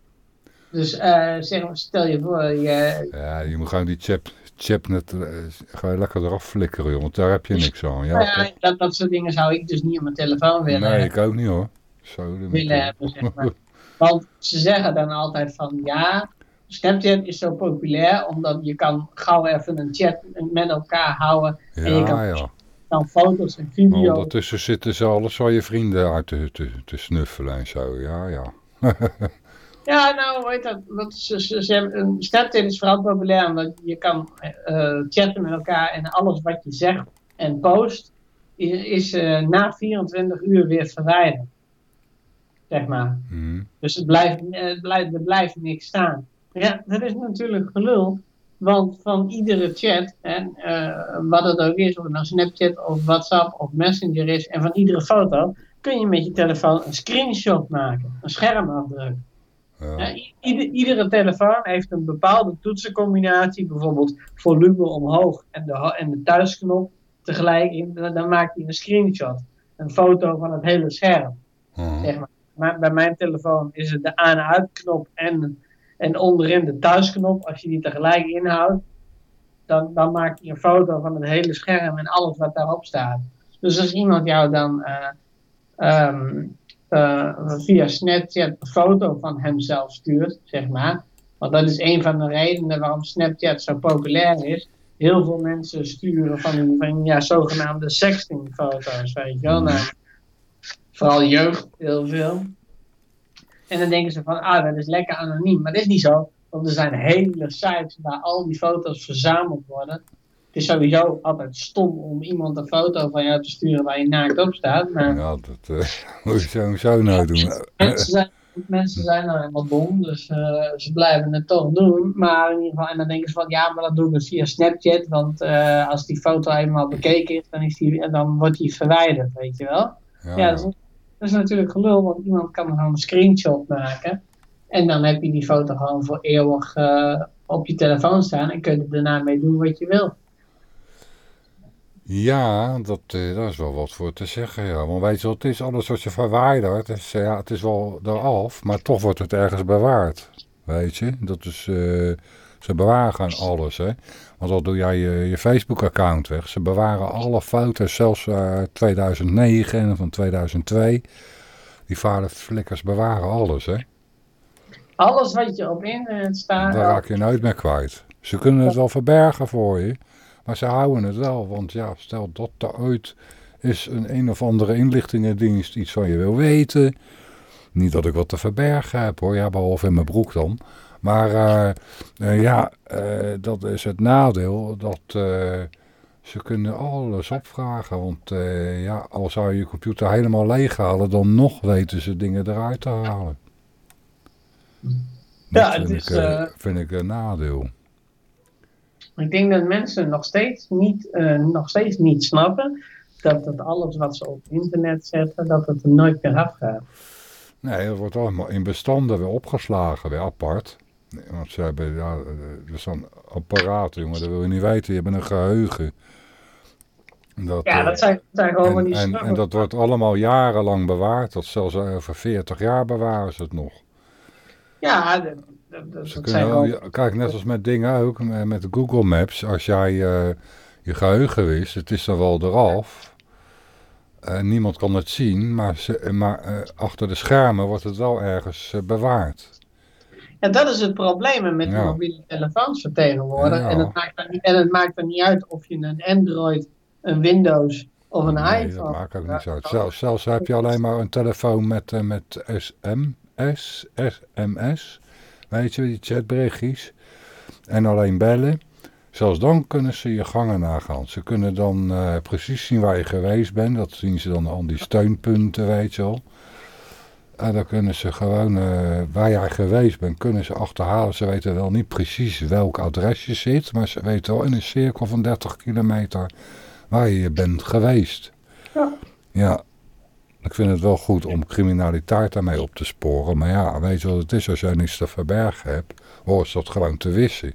Dus eh, zeg maar, stel je voor, je, ja, je moet gewoon die chip net ga je lekker eraf flikkeren, joh, want daar heb je niks aan. Ja, nou ja, dat, dat soort dingen zou ik dus niet op mijn telefoon willen, nee, ik ook niet hoor. Zo, willen hebben. Zeg maar. Want ze zeggen dan altijd van ja, Snapchat is zo populair omdat je kan gauw even een chat met elkaar houden. en je Ja, kan ja. dan foto's en Maar video's. ondertussen zitten ze alles van je vrienden uit te, te, te snuffelen en zo. Ja, ja. [LAUGHS] Ja, nou, weet dat, dat ze, ze, ze hebben, een Snapchat is vooral populair omdat je kan eh, chatten met elkaar en alles wat je zegt en post is, is eh, na 24 uur weer verwijderd. Zeg maar. Mhm. Dus het blijft, het blijft, er blijft niks staan. Ja, dat is natuurlijk gelul. Want van iedere chat, en, eh, wat het ook is, of het nou Snapchat of WhatsApp of Messenger is, en van iedere foto, kun je met je telefoon een screenshot maken, een schermafdruk. Ja. Ieder- iedere telefoon heeft een bepaalde toetsencombinatie, bijvoorbeeld volume omhoog en de, en de thuisknop tegelijk. In, dan maakt hij een screenshot, een foto van het hele scherm. Mhm. Zeg maar. maar bij mijn telefoon is het de aan- en uitknop en, en onderin de thuisknop. Als je die tegelijk inhoudt, dan, dan maakt hij een foto van het hele scherm en alles wat daarop staat. Dus als iemand jou dan eh, ehm, eh, via Snapchat een foto van hemzelf stuurt, zeg maar. Want dat is een van de redenen waarom Snapchat zo populair is. Heel veel mensen sturen van, die- van ja, zogenaamde sextingfoto's, weet je wel. Nou, vooral jeugd, heel veel. En dan denken ze van, ah, dat is lekker anoniem. Maar dat is niet zo, want er zijn hele sites waar al die foto's verzameld worden. Het is sowieso altijd stom om iemand een foto van jou te sturen waar je naakt op staat. Maar Ja, dat eh, [LAUGHS] moet je zo, zo nou doen. mensen, zijn, mensen zijn nou helemaal dom, dus eh, ze blijven het toch doen. Maar in ieder geval, en dan denken ze van, ja, maar dat doen we via Snapchat. Want eh, als die foto eenmaal bekeken is, dan, is die, dan wordt die verwijderd, weet je wel. Ja, Ja, dat is, dat is natuurlijk gelul, want iemand kan gewoon een screenshot maken. En dan heb je die foto gewoon voor eeuwig op je telefoon staan en kun je er daarna mee doen wat je wil. Ja, dat, eh, daar is wel wat voor te zeggen. Ja. Want weet je wat het is? Alles wat je verwijdert, is, eh, ja, het is wel eraf, maar toch wordt het ergens bewaard. Weet je? Dat is, eh, ze bewaren alles, hè. Want al doe jij je, je Facebook-account weg. Ze bewaren alle foto's, zelfs uit 2009 en van 2002. Die vader flikkers bewaren alles, hè. Alles wat je op internet staat, Daar raak je nooit meer kwijt. Ze kunnen het wel verbergen voor je, maar ze houden het wel. Want ja, stel dat er ooit is een een of andere inlichtingendienst iets van je wil weten. Niet dat ik wat te verbergen heb hoor, ja, behalve in mijn broek dan. Maar eh, eh, ja, eh, dat is het nadeel dat ze kunnen alles opvragen. Want ja, al zou je je computer helemaal leeg halen, dan nog weten ze dingen eruit te halen. Ja, Dat het vind, is, ik, vind ik een nadeel. Ik denk dat mensen nog steeds niet, eh, nog steeds niet snappen dat het alles wat ze op internet zetten, dat het er nooit meer afgaat. Nee, dat wordt allemaal in bestanden weer opgeslagen, weer apart. Nee, Want ze hebben, ja, eh, er zijn apparaten, jongen, dat wil je niet weten. Je hebt een geheugen. Dat, Ja, eh, dat zijn, dat zijn gewoon van en, en, dat wordt allemaal jarenlang bewaard. Tot zelfs over 40 jaar bewaren ze het nog. Ja, dat, dat, dat, Ze dat kunnen zijn wel- gewoon... ja, kijk, net als met dingen ook, met Google Maps. Als jij eh, je geheugen wist, het is er wel eraf. Eh, niemand kan het zien, maar, ze, maar eh, achter de schermen wordt het wel ergens bewaard. Ja, dat is het probleem met Ja. de mobiele telefoons van tegenwoordig. Ja. En, het maakt dan en het maakt er niet uit of je een Android, een Windows of een Nee, iPhone... dat maakt ook niet uit. Zelfs, zelfs heb je alleen maar een telefoon met, met SMS, SMS, weet je, die chatberichtjes. En alleen bellen. Zelfs dan kunnen ze je gangen nagaan. Ze kunnen dan eh, precies zien waar je geweest bent. Dat zien ze dan aan die steunpunten, weet je wel. En dan kunnen ze gewoon, eh, waar jij geweest bent, kunnen ze achterhalen. Ze weten wel niet precies welk adres je zit, maar ze weten wel in een cirkel van 30 kilometer waar je bent geweest. Ja. Ja, ik vind het wel goed om criminaliteit daarmee op te sporen. Maar ja, weet je wat het is? Als jij niks te verbergen hebt, hoor ze dat gewoon te wissen.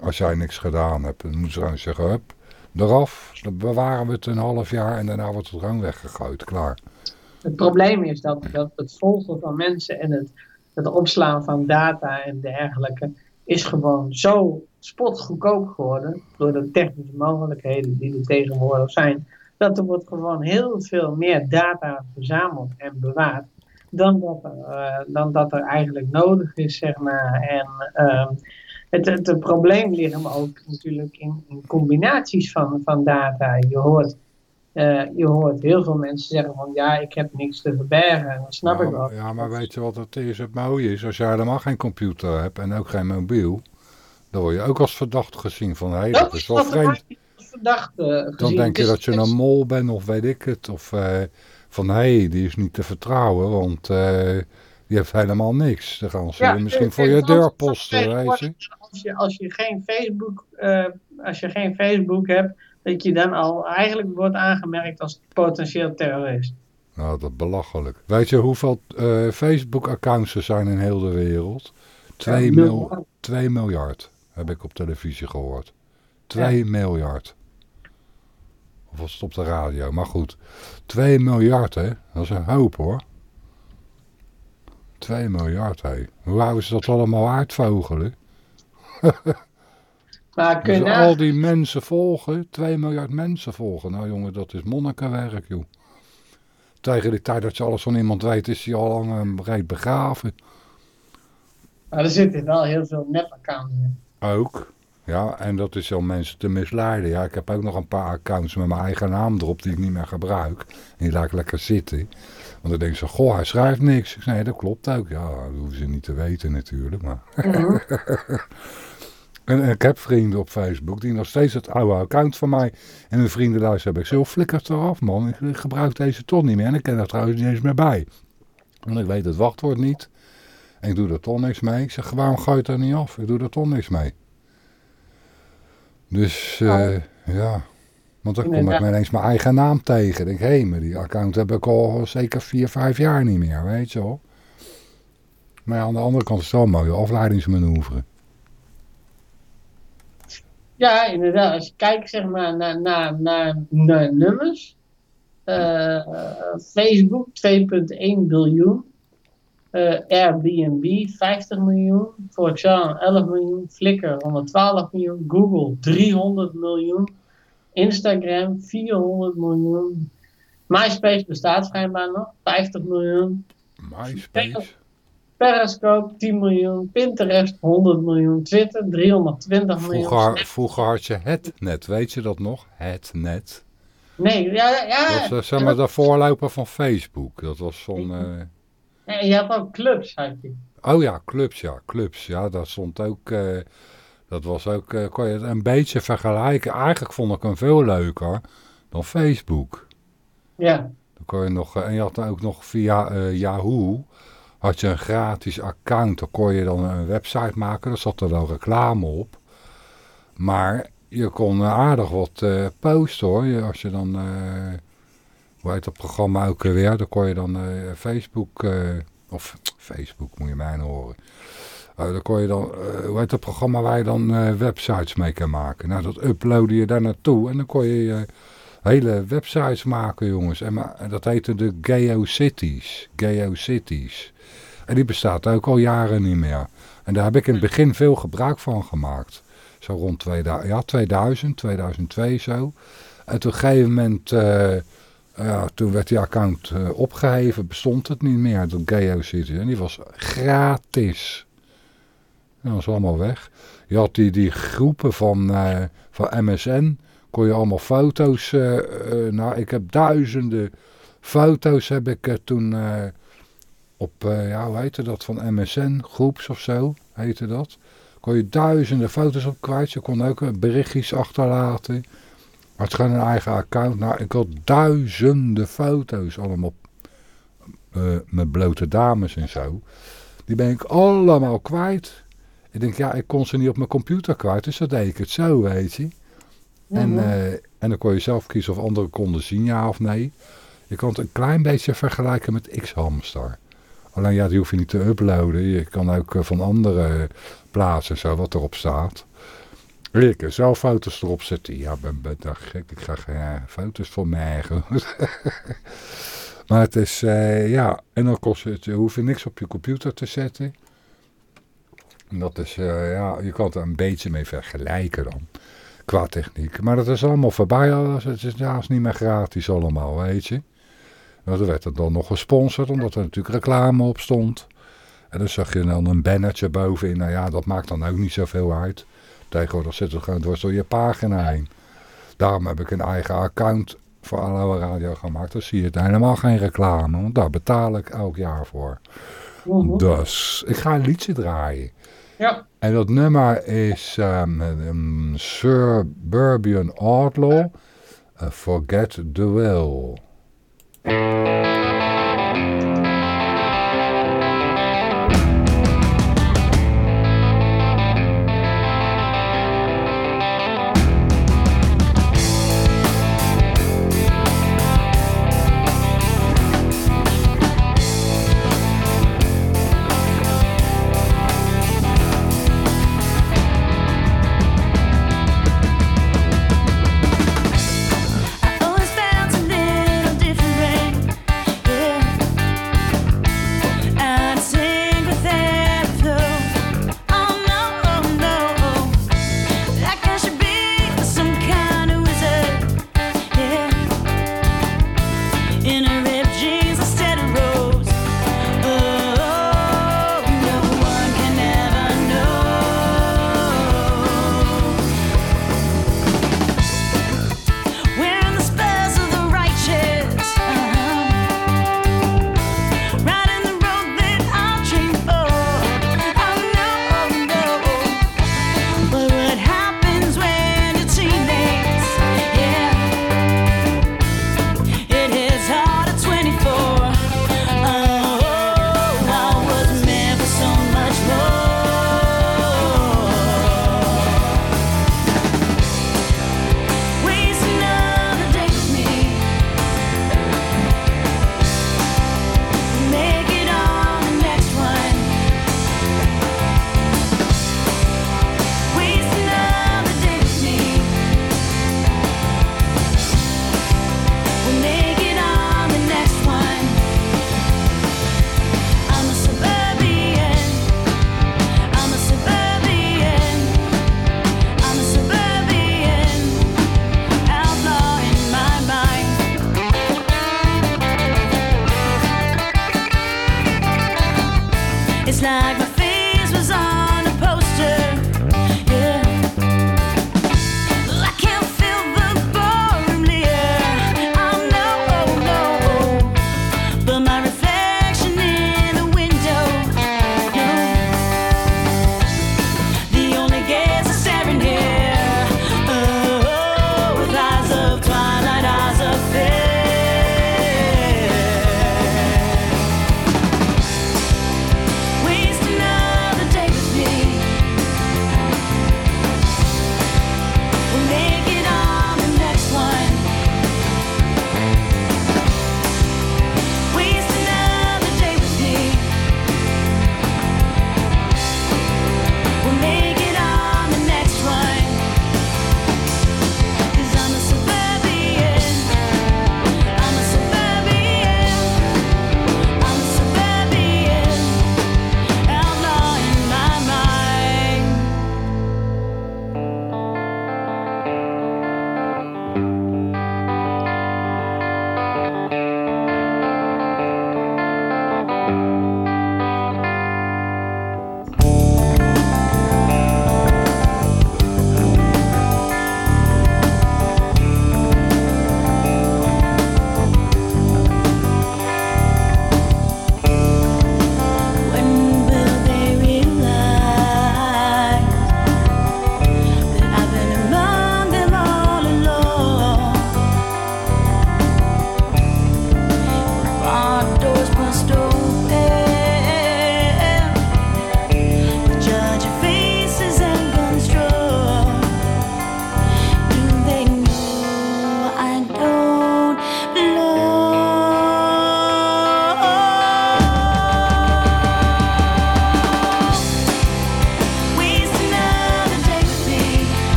Als jij niks gedaan hebt, dan moeten ze gewoon zeggen, hup, eraf. Dan bewaren we het een half jaar en daarna wordt het gewoon weggegooid. Klaar. Het probleem is dat, dat het volgen van mensen en het, het opslaan van data en dergelijke is gewoon zo spotgoedkoop geworden door de technische mogelijkheden die er tegenwoordig zijn, dat er wordt gewoon heel veel meer data verzameld en bewaard dan dat er, eh, dan dat er eigenlijk nodig is, zeg maar. En ehm, het, het, het probleem ligt hem ook natuurlijk in, in combinaties van, van data. Je hoort eh, je hoort heel veel mensen zeggen van ja, ik heb niks te verbergen. En dat snap ik wel. Ja, maar weet je wat het is? Het mooie is, als jij helemaal geen computer hebt en ook geen mobiel, dan word je ook als verdacht gezien van, hé, hey, dat is wel vreemd. Eh, Dan gezien. denk je Het dat je een mol bent of weet ik het. Of eh, van hé, hey, die is niet te vertrouwen, want eh, die heeft helemaal niks. Dan gaan ze Ja, misschien voor je deur als- posten. Als je, als je geen Facebook, als je geen Facebook hebt, dat je dan al eigenlijk wordt aangemerkt als potentieel terrorist. Nou, dat is belachelijk. Weet je hoeveel eh, Facebook-accounts er zijn in heel de wereld? 2 Ja, mil, nul. 2 miljard, heb ik op televisie gehoord. 2 miljard. Of was het op de radio, maar goed. 2 miljard, hè? Dat is een hoop, hoor. 2 miljard, hé. Hoe houden ze dat allemaal uitvogelen? [LAUGHS] Maar kun je Dus nagaan- al die mensen volgen, 2 miljard mensen volgen. Nou jongen, dat is monnikenwerk, joh. Tegen de tijd dat je alles van iemand weet, is hij al lang een breed begraven. maar er zitten wel heel veel nep-accounts in. Ook. Ja, en dat is om mensen te misleiden. Ja, ik heb ook nog een paar accounts met mijn eigen naam erop die ik niet meer gebruik. En die laat ik lekker zitten. Want dan denken ze, goh, hij schrijft niks. Ik zeg, nee, dat klopt ook. Ja, dat hoeven ze niet te weten natuurlijk. Maar... [LAUGHS] En, en ik heb vrienden op Facebook die nog steeds het oude account van mij in hun vriendenlijst hebben. Ik zeg, oh, eraf man, ik, ik gebruik deze toch niet meer. En ik ken er trouwens niet eens meer bij. Want ik weet het wachtwoord niet. En ik doe er toch niks mee. Ik zeg, waarom ga je het er niet af? Ik doe er toch niks mee. Dus, eh, ja. Want dan kom ik ineens mijn eigen naam tegen. Ik denk, hé, maar die account heb ik al zeker vier, vijf jaar niet meer, weet je wel. Maar ja, aan de andere kant is het wel een mooie afleidingsmanoeuvre. Ja, inderdaad. Als je kijkt zeg maar, naar, naar, naar, naar nummers. eh, eh, Facebook 2,1 biljoen. Eh, Airbnb 50 miljoen. For example 11 miljoen. Flickr 112 miljoen. Google 300 miljoen. Instagram 400 miljoen. MySpace bestaat schijnbaar nog. 50 miljoen. MySpace? Periscope 10 miljoen. Pinterest 100 miljoen. Twitter 320 miljoen. Vroeger, vroeger had je het net, weet je dat nog? Het net. Nee, ja, ja. Dat was eh, zeg maar de voorloper van Facebook. Dat was zo'n... eh, En je hebt ook clubs, had je. Oh ja, clubs, ja, clubs. Ja, dat stond ook, eh, dat was ook, eh, kon je het een beetje vergelijken. Eigenlijk vond ik hem veel leuker dan Facebook. Ja. Dan kon je nog, eh, en je had ook nog via Yahoo, had je een gratis account. Dan kon je dan een website maken, daar zat er wel reclame op. Maar je kon aardig wat posten hoor. Je, als je dan, hoe heet dat programma ook weer, dan kon je dan eh, Facebook, eh, of Facebook moet je mij nou horen. Eh, dan kon je dan, eh, hoe heet dat programma waar je dan websites mee kan maken. Nou, dat uploadde je daar naartoe en dan kon je hele websites maken, jongens. En, maar, dat heette de GeoCities. GeoCities. En die bestaat ook al jaren niet meer. En daar heb ik in het begin veel gebruik van gemaakt. Zo rond 2000, ja, 2000, 2002 zo. En op een gegeven moment, ja, toen werd die account eh, opgeheven, bestond het niet meer, dat GeoCities. En die was gratis. Dat was allemaal weg. Je had die, die groepen van, eh, van MSN, kon je allemaal foto's, eh, nou ik heb duizenden foto's heb ik toen op, ja hoe heette dat, van MSN, groeps of zo, heette dat. Kon je duizenden foto's op kwijt, je kon ook berichtjes achterlaten. Had gewoon een eigen account. Nou, ik had duizenden foto's allemaal eh, met blote dames en zo. Die ben ik allemaal kwijt. Ik denk, ja, ik kon ze niet op mijn computer kwijt, dus dan deed ik het zo, weet je. En, Mhm. eh, en dan kon je zelf kiezen of anderen konden zien, ja of nee. Je kan het een klein beetje vergelijken met X-Hamster. Alleen ja, die hoef je niet te uploaden. Je kan ook eh, van andere plaatsen zo wat erop staat. Ik kan zelf foto's erop zetten. Ja, ben, ben gek. Ik ga geen eh, foto's van mij. [LAUGHS] maar het is, eh, ja, en dan kost het, je hoef je niks op je computer te zetten. En dat is, eh, ja, je kan het er een beetje mee vergelijken dan. Qua techniek. Maar dat is allemaal voorbij. Het is, ja, is niet meer gratis allemaal, weet je. Nou, er werd het dan nog gesponsord, omdat er natuurlijk reclame op stond. En dan zag je dan een bannertje bovenin. Nou ja, dat maakt dan ook niet zoveel uit. Tegenwoordig zit het gewoon dwars door je pagina heen. Daarom heb ik een eigen account voor Aloha Radio gemaakt. Dan zie je het helemaal geen reclame, want daar betaal ik elk jaar voor. Mhm. Dus ik ga een liedje draaien. Ja. En dat nummer is um, um, Suburban Outlaw, uh, Forget the Will.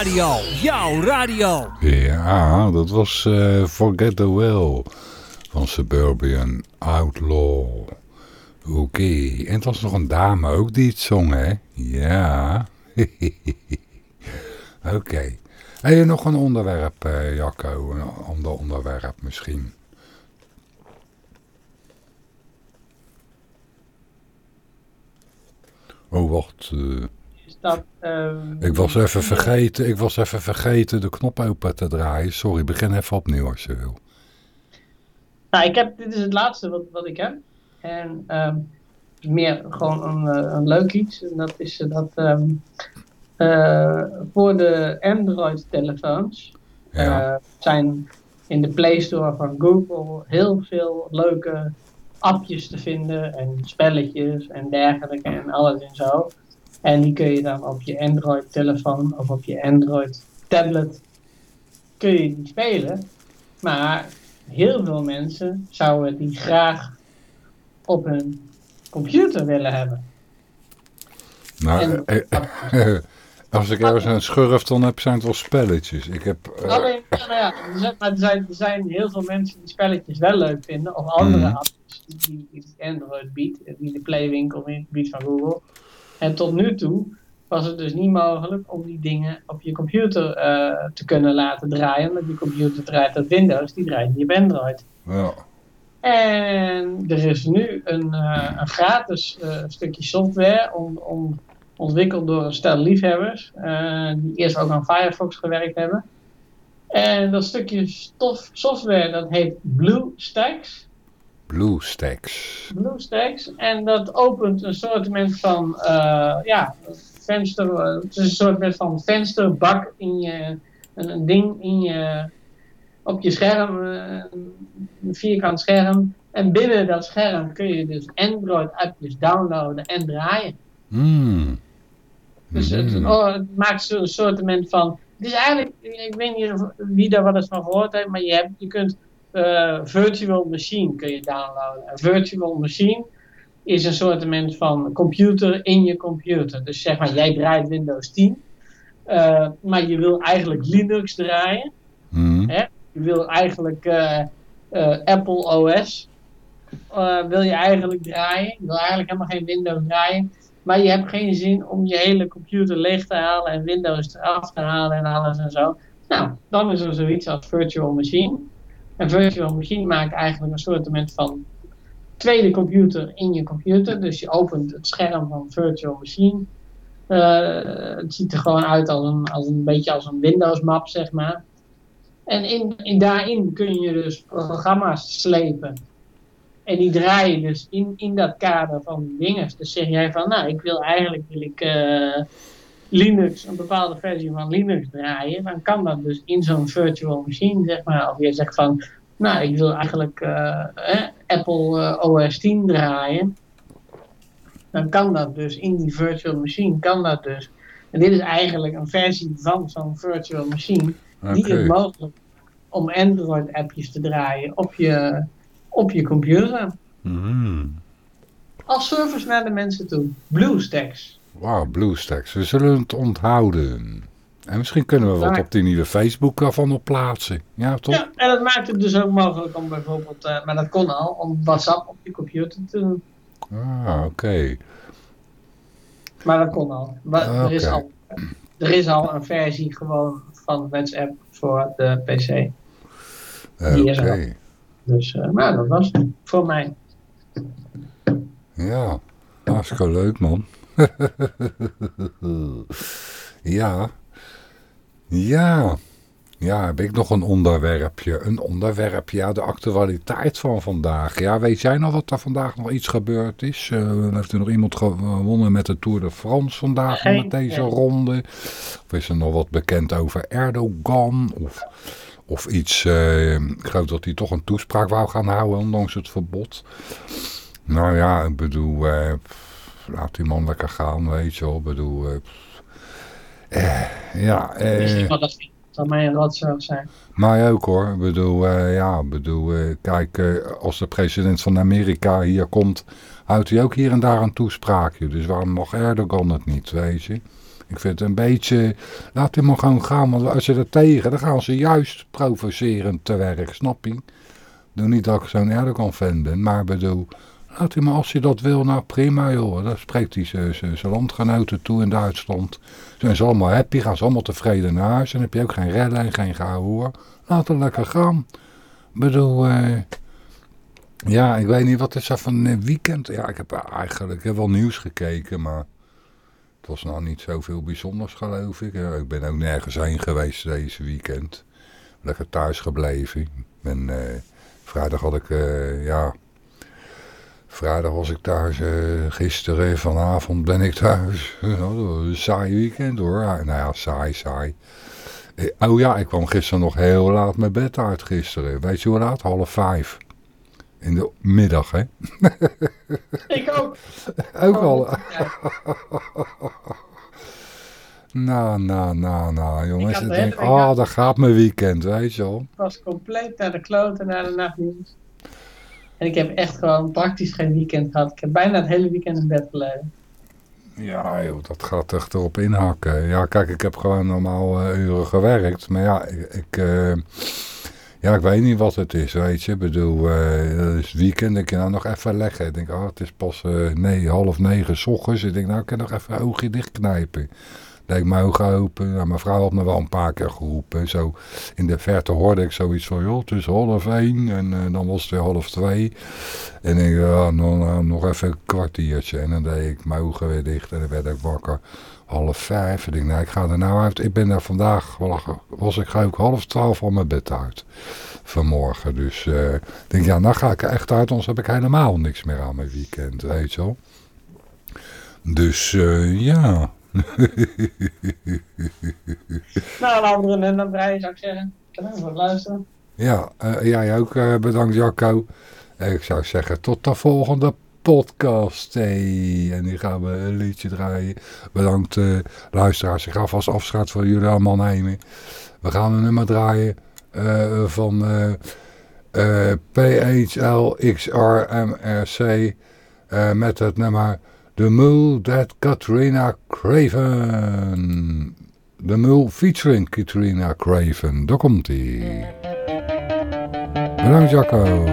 Radio, jouw radio. Ja, dat was eh, Forget the Well van Suburban Outlaw. Oké, en het was nog een dame ook die het zong, hè? Ja. [LAUGHS] Oké. Heb je nog een onderwerp, eh, Jacco? Een ander onderwerp misschien? Oh, wacht. eh, dat, ehm, ik was even vergeten, ik was even vergeten de knop open te draaien. Sorry, begin even opnieuw als je wil. Nou, ik heb, dit is het laatste wat, wat ik heb. En ehm, meer gewoon een, eh, een leuk iets. En dat is dat ehm, eh, voor de Android-telefoons Ja. eh, zijn in de Play Store van Google heel veel leuke appjes te vinden. En spelletjes en dergelijke en alles en zo. En die kun je dan op je Android-telefoon of op je Android-tablet kun je die spelen. Maar heel veel mensen zouden die graag op hun computer willen hebben. Nou, En- eh, eh, [LAUGHS] als ik ergens een schurf dan heb, zijn het wel spelletjes. Ik heb... eh, Alleen, ja, nou ja, er zijn, maar er zijn, er zijn heel veel mensen die spelletjes wel leuk vinden, of andere Mhm. apps die, die Android biedt, die de Playwinkel biedt van Google. En tot nu toe was het dus niet mogelijk om die dingen op je computer eh, te kunnen laten draaien, want je computer draait op Windows, die draait niet op Android. ja. En er is nu een, eh, een gratis eh, stukje software on- on- ontwikkeld door een stel liefhebbers, die eerst ook aan Firefox gewerkt hebben. En dat stukje stof, software dat heet BlueStacks. BlueStacks. BlueStacks. En dat opent een soort van, eh, ja, venster, het is een soort van vensterbak in je, een, een ding in je, op je scherm, eh, een vierkant scherm. En binnen dat scherm kun je dus Android-appjes downloaden en draaien. Hmm. Dus het, Hmm. oh, het maakt zo'n soort van. Het is eigenlijk, ik weet niet of- wie daar wel eens van gehoord heeft, maar je, hebt, je kunt eh, Virtual Machine kun je downloaden. Een Virtual Machine is een soort van computer in je computer. Dus zeg maar, jij draait Windows 10, eh, maar je wil eigenlijk Linux draaien. Hmm. Hè? Je wil eigenlijk eh, Apple OS wil je eigenlijk draaien. Je wil eigenlijk helemaal geen Windows draaien. Maar je hebt geen zin om je hele computer leeg te halen en Windows eraf te halen en alles en zo. Nou, dan is er zoiets als Virtual Machine. En Virtual Machine maakt eigenlijk een soort van tweede computer in je computer. Dus je opent het scherm van Virtual Machine. Eh, het ziet er gewoon uit als een, als een beetje als een Windows map, zeg maar. En in, in, daarin kun je dus programma's slepen. En die draai je dus in, in dat kader van dingen. Dus zeg jij van, nou, ik wil eigenlijk wil ik, eh, Linux, een bepaalde versie van Linux draaien. Dan kan dat dus in zo'n virtual machine, zeg maar. Of je zegt van, nou, ik wil eigenlijk eh, eh, Apple eh, OS 10 draaien. Dan kan dat dus in die virtual machine, kan dat dus. En dit is eigenlijk een versie van zo'n virtual machine die het mogelijk om Android-appjes te draaien op je, op je computer. Hmm. Als service naar de mensen toe. BlueStacks. Wauw, BlueStacks. We zullen het onthouden. En misschien kunnen we wat op die nieuwe Facebook ervan op plaatsen. Ja, toch? Ja, en dat maakt het dus ook mogelijk om bijvoorbeeld, eh, maar dat kon al, om WhatsApp op je computer te doen. Ah, oké. Maar dat kon al. Maar er, is al er is al een versie gewoon van WhatsApp voor de PC. Oké. Dus, maar dat was het voor mij. Ja, hartstikke leuk man. [LAUGHS] ja. Ja. Ja, heb ik nog een onderwerpje. Een onderwerpje, ja, de actualiteit van vandaag. Ja, weet jij nog wat er vandaag nog iets gebeurd is? Eh, heeft er nog iemand gewonnen met de Tour de France vandaag Geen met deze ronde? Of is er nog wat bekend over Erdogan? Of, of iets, eh, ik geloof dat hij toch een toespraak wou gaan houden, ondanks het verbod. Nou ja, ik bedoel, eh, laat die man lekker gaan, weet je wel. Ik bedoel, eh, eh, ja, eh, dat zal mij een rotzorg zijn. mij ook hoor. Ik bedoel, eh, ja, bedoel, eh, kijk, eh, als de president van Amerika hier komt, houdt hij ook hier en daar een toespraakje. Dus waarom mag Erdogan het niet, weet je? Ik vind het een beetje, laat hem maar gewoon gaan, want als je er tegen, dan gaan ze juist provocerend te werk, snap je? Doe niet dat ik zo'n Erdogan-fan ben, maar bedoel, laat hem maar als je dat wil, nou prima joh. Dan spreekt hij zijn landgenoten toe in Duitsland. Zijn ze allemaal happy, gaan ze allemaal tevreden naar huis. Dan heb je ook geen redden en geen gehoor. Laat het lekker gaan. Ik bedoel, eh, ja, ik weet niet, wat is er van een weekend? Ja, ik heb eigenlijk heb wel nieuws gekeken, maar het was nou niet zoveel bijzonders geloof ik. Ik ben ook nergens heen geweest deze weekend. Lekker thuis gebleven. En eh, vrijdag had ik, eh, ja, vrijdag was ik thuis. eh, gisteren, vanavond ben ik thuis. [LAUGHS] Was een saai weekend hoor. Ja, nou ja, saai, saai. Eh, Oh ja, ik kwam gisteren nog heel laat mijn bed uit gisteren. Weet je hoe laat? Half vijf. In de middag, hè? [LAUGHS] Ik ook. [LAUGHS] Ook al. Ja. Nou, nou, nou, nou, jongens. Ik de denk, ah, daar gaat mijn weekend, weet je wel. Ik was compleet naar de kloten na de nachtdienst. En ik heb echt gewoon praktisch geen weekend gehad. Ik heb bijna het hele weekend in bed gelegen. Ja, joh, dat gaat echt erop inhakken. Ja, kijk, ik heb gewoon normaal eh, uren gewerkt. Maar ja, ik, eh, ja, ik weet niet wat het is, weet je. Ik bedoel, eh dat is het weekend. Ik kan nou nog even leggen. Ik denk, oh, het is pas eh, nee, half negen s ochtends. Ik denk, nou, ik kan nog even een oogje dichtknijpen. Deed ik mijn ogen open. Nou, mijn vrouw had me wel een paar keer geroepen. Zo in de verte hoorde ik zoiets van, joh, het is half één. En eh, dan was het weer half twee. En ik ja, nog, nou, nog even een kwartiertje. En dan deed ik mijn ogen weer dicht. En dan werd ik wakker. Half vijf. En ik nou, ik ga er nou uit. Ik ben er vandaag, was ik ook half twaalf van mijn bed uit. Vanmorgen. Dus eh, ik denk, ja, nou ga ik er echt uit. Anders heb ik helemaal niks meer aan mijn weekend. Weet je wel. Dus eh, ja. Nou, een andere en dan draaien zou ik zeggen. Kan even luisteren. Ja, eh, jij ook eh, bedankt Jacco. Ik zou zeggen tot de volgende podcast. Hey. En nu gaan we een liedje draaien. Bedankt eh, luisteraars. Ik ga vast afscheid van jullie allemaal nemen. We gaan een nummer draaien van PHLXRMRC met het nummer The Mule That Katrina Craven. The Mule featuring Katrina Craven. Daar komt ie. Bedankt Jacco.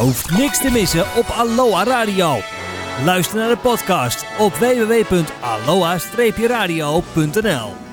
Hoeft niks te missen op Aloha Radio. Luister naar de podcast op www.aloha-radio.nl